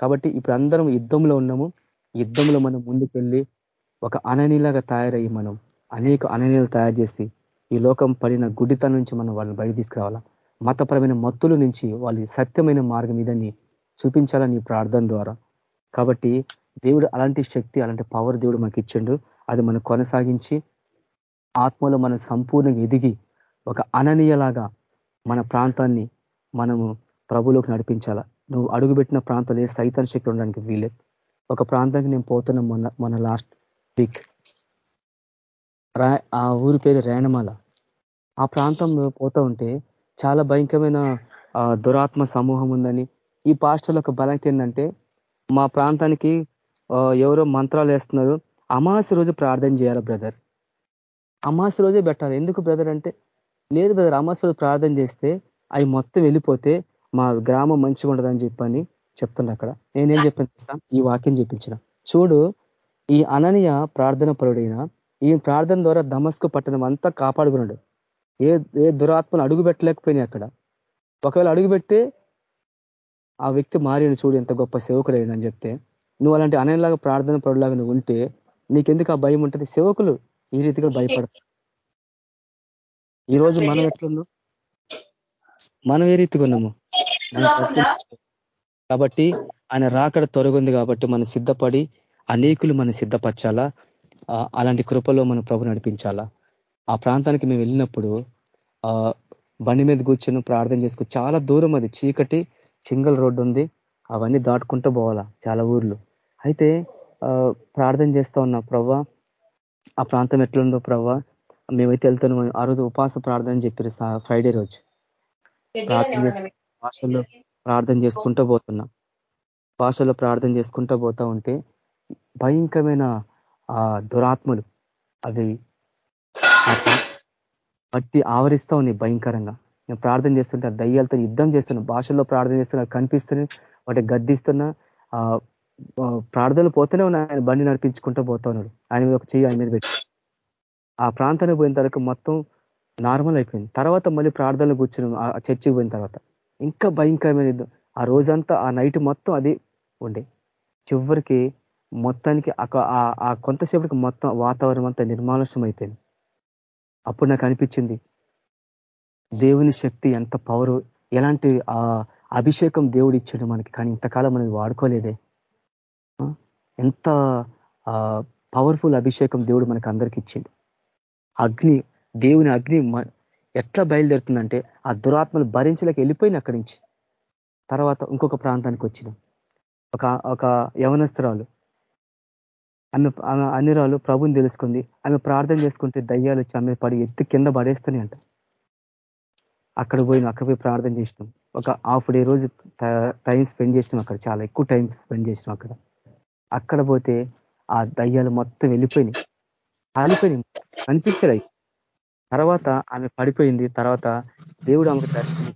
కాబట్టి ఇప్పుడు అందరం యుద్ధంలో ఉన్నాము. యుద్ధంలో మనం ముందుకెళ్ళి ఒక అననీలాగా తయారయ్యి మనం అనేక అననీలు తయారు చేసి ఈ లోకం పడిన గుడితనం నుంచి మనం వాళ్ళని బయట తీసుకురావాలా? మతపరమైన మత్తుల నుంచి వాళ్ళ సత్యమైన మార్గం ఇదని చూపించాలని ప్రార్థన ద్వారా. కాబట్టి దేవుడు అలాంటి శక్తి అలాంటి పవర్ దేవుడు మనకి ఇచ్చిండు. అది మనం కొనసాగించి ఆత్మలో మనం సంపూర్ణంగా ఎదిగి ఒక అననీయలాగా మన ప్రాంతాన్ని మనము ప్రభులోకి నడిపించాలా? నువ్వు అడుగుపెట్టిన ప్రాంతాలు ఏ సైతాన్ శక్తి ఉండడానికి వీలేదు ఒక ప్రాంతానికి నేను పోతున్నా మొన్న మొన్న లాస్ట్ వీక్ ఆ ఊరి పేరు రేణమాల. ఆ ప్రాంతం పోతా ఉంటే చాలా భయంకరమైన దురాత్మ సమూహం ఉందని. ఈ పాస్టర్ల ఒక బలం ఏంటంటే మా ప్రాంతానికి ఎవరో మంత్రాలు వేస్తున్నారు. అమాస రోజు ప్రార్థన చేయాలి బ్రదర్ అమాస రోజే పెట్టాలి. ఎందుకు బ్రదర్ అంటే లేదు బ్రదర్ అమాస ప్రార్థన చేస్తే అవి మొత్తం వెళ్ళిపోతే మా గ్రామం మంచిగా ఉండదని చెప్పని చెప్తున్నా అక్కడ. నేనేం చెప్పిన ఈ వాక్యం చెప్పించిన చూడు ఈ అననీయ ప్రార్థన పరుడైన ఈ ప్రార్థన ద్వారా దమస్కు పట్టణం అంతా కాపాడుకున్నాడు. ఏ ఏ దురాత్మను అడుగు పెట్టలేకపోయినాయి అక్కడ. ఒకవేళ అడుగు ఆ వ్యక్తి మారిన చూడు ఎంత గొప్ప సేవకుడు అని చెప్తే నువ్వు అలాంటి అనయలాగా ప్రార్థన పరులాగా నువ్వు ఉంటే నీకెందుకు ఆ భయం ఉంటుంది? సేవకులు ఈ రీతిగా భయపడతారు. ఈ రోజు మనం ఎట్లున్నాం? మనం ఏ రీతిగా ఉన్నాము? కాబట్టి ఆయన రాకడ తొరగుంది కాబట్టి మనం సిద్ధపడి అనేకులు మనం సిద్ధపరచాలా? అలాంటి కృపలో మనం ప్రభు నడిపించాలా? ఆ ప్రాంతానికి మేము వెళ్ళినప్పుడు ఆ బండి మీద కూర్చొని ప్రార్థన చేసుకో చాలా దూరం అది. చీకటి సింగల్ రోడ్డు ఉంది. అవన్నీ దాటుకుంటూ పోవాలా చాలా ఊర్లు. అయితే ప్రార్థన చేస్తా ఉన్నా ప్రవ్వా ఆ ప్రాంతం ఎట్లుందో ప్రవ్వా మేమైతే వెళ్తున్నాం ఆ రోజు ఉపాస ప్రార్థన చెప్పారు ఫ్రైడే రోజు. ప్రార్థన భాషల్లో ప్రార్థన చేసుకుంటూ పోతున్నా. భాషలో ప్రార్థన చేసుకుంటూ పోతా ఉంటే భయంకరమైన ఆ దురాత్మలు అవి బట్టి ఆవరిస్తా ఉన్నాయి భయంకరంగా. నేను ప్రార్థన చేస్తుంటే దయ్యాలతో యుద్ధం చేస్తున్నా. భాషల్లో ప్రార్థన చేస్తున్నా కనిపిస్తున్నాయి వాటి గద్దిస్తున్నా ప్రార్థనలు పోతూనే ఉన్నాయి. ఆయన బండి నడిపించుకుంటూ పోతా ఉన్నాడు. ఆయన మీద ఒక చెయ్యి ఆయన మీద పెట్టి. ఆ ప్రాంతానికి పోయిన తర్వాత మొత్తం నార్మల్ అయిపోయింది. తర్వాత మళ్ళీ ప్రార్థనలు కూర్చున్నాం ఆ చర్చికి పోయిన తర్వాత ఇంకా భయంకరమైన ఆ రోజంతా ఆ నైట్ మొత్తం అది ఉండే. చివరికి మొత్తానికి ఆ కొంతసేపటికి మొత్తం వాతావరణం అంతా నిర్మానుషం అయిపోయింది అప్పుడు నాకు అనిపించింది దేవుని శక్తి ఎంత పవరు ఎలాంటి ఆ అభిషేకం దేవుడు ఇచ్చాడు మనకి కానీ ఇంతకాలం మనం వాడుకోలేదే. ఎంత పవర్ఫుల్ అభిషేకం దేవుడు మనకి అందరికి ఇచ్చింది అగ్ని దేవుని అగ్ని ఎట్లా బయలుదేరుతుందంటే ఆ దురాత్మలు భరించలేక వెళ్ళిపోయిన అక్కడి నుంచి. తర్వాత ఇంకొక ప్రాంతానికి వచ్చిన. ఒక ఒక యవనస్తురాలు. ఆమె ఆమె అన్నిరాలు ప్రభుని తెలుసుకుంది. ఆమె ప్రార్థన చేసుకుంటే దయ్యాలు వచ్చి ఆమె పడి ఎత్తి కింద పడేస్తూనే అంట అక్కడ పోయిన అక్కడ పోయి ప్రార్థన చేసినాం. ఒక హాఫ్ డే రోజు టైం స్పెండ్ చేసినాం అక్కడ. చాలా ఎక్కువ టైం స్పెండ్ చేసినాం అక్కడ. అక్కడ పోతే ఆ దయ్యాలు మొత్తం వెళ్ళిపోయినాయి. కాలిపోయినాయి కనిపించలే తర్వాత ఆమె పడిపోయింది. తర్వాత దేవుడు ఆమెకు దర్శనం.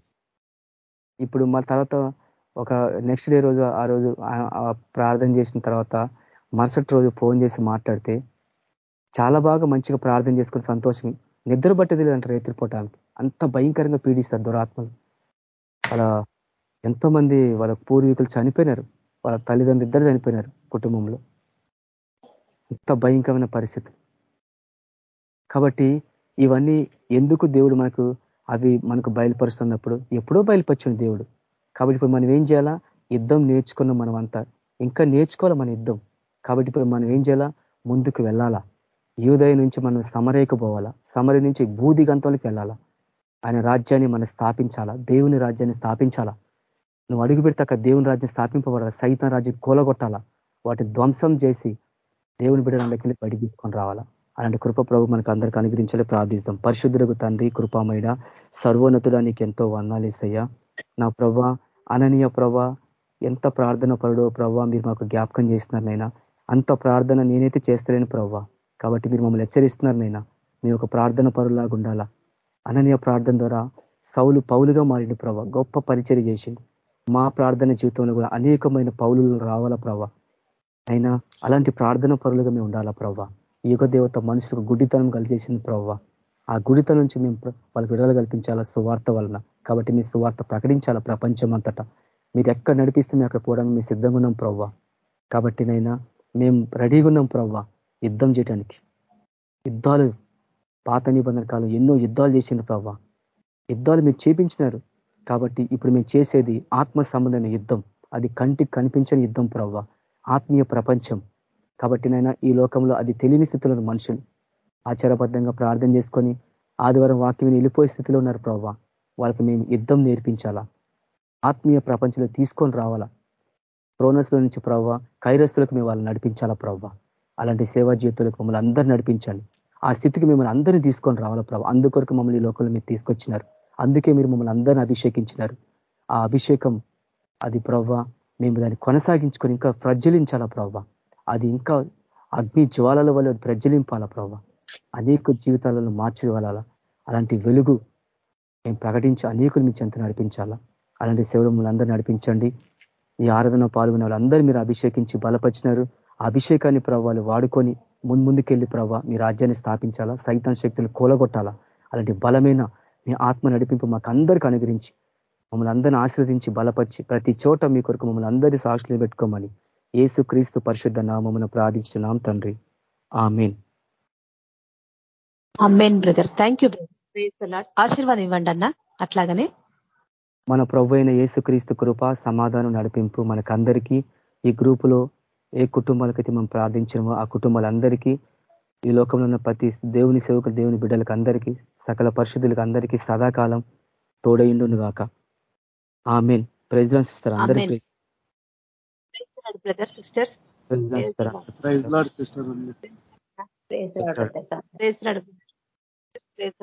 ఇప్పుడు మా తర్వాత ఒక నెక్స్ట్ డే రోజు ఆ రోజు ప్రార్థన చేసిన తర్వాత మరుసటి రోజు ఫోన్ చేసి మాట్లాడితే చాలా బాగా మంచిగా ప్రార్థన చేసుకుని సంతోషం. నిద్ర పట్టేది అంటారు రేతిరిపోట అంత భయంకరంగా పీడిస్తారు దురాత్మలు. వాళ్ళ ఎంతో మంది వాళ్ళ పూర్వీకులు చనిపోయినారు. వాళ్ళ తల్లిదండ్రులు ఇద్దరు చనిపోయినారు కుటుంబంలో. అంత భయంకరమైన పరిస్థితి. కాబట్టి ఇవన్నీ ఎందుకు దేవుడు మనకు అవి మనకు బయలుపరుస్తున్నప్పుడు ఎప్పుడో బయలుపరిచిన దేవుడు. కాబట్టి ఇప్పుడు మనం ఏం చేయాలా? యుద్ధం నేర్చుకున్నాం మనం అంతా ఇంకా నేర్చుకోవాలి మన యుద్ధం? కాబట్టి ఇప్పుడు మనం ఏం చేయాలా? ముందుకు వెళ్ళాలా. యూదయ నుంచి మనం సమరేకు పోవాలా. సమరి నుంచి బూది వెళ్ళాలా. ఆయన రాజ్యాన్ని మనం స్థాపించాలా? దేవుని రాజ్యాన్ని స్థాపించాలా? నువ్వు అడుగు పెడతాక దేవుని రాజ్యం స్థాపింపబడాలి? సైతం రాజ్యం కూలగొట్టాలా? వాటిని ధ్వంసం చేసి దేవుని బిడ్డలందరికీ బయట తీసుకొని రావాలా? అలాంటి కృప ప్రభు మనకు అందరికీ అనుగ్రహించాలి. ప్రార్థిస్తాం. పరిశుద్ధులకు తండ్రి కృపామైన సర్వోన్నతుడా నీకు ఎంతో వందాలేసయ్యా నా ప్రభా అననీయ ప్రభా ఎంత ప్రార్థన పరుడో ప్రభా మీరు మాకు జ్ఞాపకం చేస్తున్నారు నైనా అంత ప్రార్థన నేనైతే చేస్తలేను ప్రభా. కాబట్టి మీరు మమ్మల్ని హెచ్చరిస్తున్నారు నైనా మీ ఒక ప్రార్థన పరులాగా ఉండాలా? అననీయ ప్రార్థన ద్వారా సౌలు పౌలుగా మారిండు ప్రభా. గొప్ప పరిచయం చేసింది మా ప్రార్థన జీవితంలో కూడా అనేకమైన పౌలు రావాలా ప్రభా? అయినా అలాంటి ప్రార్థన పరులుగా మేము ఉండాలా ప్రభా? యుగ దేవత మనుషులకు గుడితనం కలిగేసింది ప్రవ్వ. ఆ గుడిత నుంచి మేము వాళ్ళకి విడుదల కల్పించాలా సువార్త వలన. కాబట్టి మీ సువార్త ప్రకటించాలా ప్రపంచం అంతటా మీరు ఎక్కడ నడిపిస్తే మేము అక్కడ పోవడానికి మీ సిద్ధంగా ఉన్నాం ప్రవ్వ. కాబట్టి నైనా మేము రెడీగా ఉన్నాం ప్రవ్వ యుద్ధం చేయడానికి యుద్ధాలు పాత నిబంధన కాలం ఎన్నో యుద్ధాలు చేసిన ప్రవ్వ. యుద్ధాలు మీరు చేపించినారు. కాబట్టి ఇప్పుడు మేము చేసేది ఆత్మ సంబంధమైన యుద్ధం. అది కంటికి కనిపించని యుద్ధం ప్రవ్వ. ఆత్మీయ ప్రపంచం. కాబట్టి నైనా ఈ లోకంలో అది తెలియని స్థితిలో మనుషులు. ఆచారబద్ధంగా ప్రార్థన చేసుకొని ఆదివారం వాక్యం వెళ్ళిపోయే స్థితిలో ఉన్నారు ప్రవ్వ. వాళ్ళకి మేము యుద్ధం నేర్పించాలా? ఆత్మీయ ప్రపంచంలో తీసుకొని రావాలా? క్రోనస్ల నుంచి ప్రవ్వ కైరస్తులకు మేము వాళ్ళని నడిపించాలా ప్రవ్వ? అలాంటి సేవా జీవితాలకు మమ్మల్ని అందరూ నడిపించండి. ఆ స్థితికి మిమ్మల్ని అందరినీ తీసుకొని రావాలా ప్రభావ అందుకొరకు మమ్మల్ని ఈ లోకంలో మీరు తీసుకొచ్చినారు. అందుకే మీరు మమ్మల్ని అందరినీ అభిషేకించినారు. ఆ అభిషేకం అది ప్రవ్వ మేము దాన్ని కొనసాగించుకొని ఇంకా ప్రజ్వలించాలా ప్రవ్వ? అది ఇంకా అగ్ని జ్వాలల వల్ల ప్రజ్వలింపాల ప్రభావ అనేక జీవితాలను మార్చివలాలా? అలాంటి వెలుగు మేము ప్రకటించి అనేకులు మీ చెంత నడిపించాలా? అలాంటి సేవలు అందరూ నడిపించండి. ఈ ఆరాధన పాల్గొనే వాళ్ళందరూ మీరు అభిషేకించి బలపరిచినారు. అభిషేకాన్ని ప్రభావాలు వాడుకొని ముందు ముందుకెళ్ళి ప్రభావ మీ రాజ్యాన్ని స్థాపించాలా? సైతం శక్తులు కూలగొట్టాలా? అలాంటి బలమైన మీ ఆత్మ నడిపింపు మాకు అందరికీ అనుగ్రహించి మమ్మల్ని అందరిని ఆశ్రదించి బలపరిచి ప్రతి చోట మీ కొరకు మమ్మల్ని అందరి సాక్షులు పెట్టుకోమని ఏసు క్రీస్తు పరిశుద్ధ నామమును ప్రార్థించున్నాం తండ్రి. Amen. Amen brother. Thank you ఆశీర్వాదం ఇవ్వండి అన్న. అట్లాగనే. మన ప్రభు అయిన క్రీస్తు కృప సమాధానం నడిపింపు మనకందరికీ ఈ గ్రూపులో ఏ కుటుంబాలకైతే మనం ప్రార్థించడమో ఆ కుటుంబాలందరికీ ఈ లోకంలో ఉన్న ప్రతి దేవుని సేవకులు దేవుని బిడ్డలకు అందరికీ సకల పరిశుద్ధులకు అందరికీ సదాకాలం తోడయిండును గాక ఆమెన్. ప్రెసిడెంట్ సిస్టర్ అందరికీ brother sisters praise Lord sister praise praise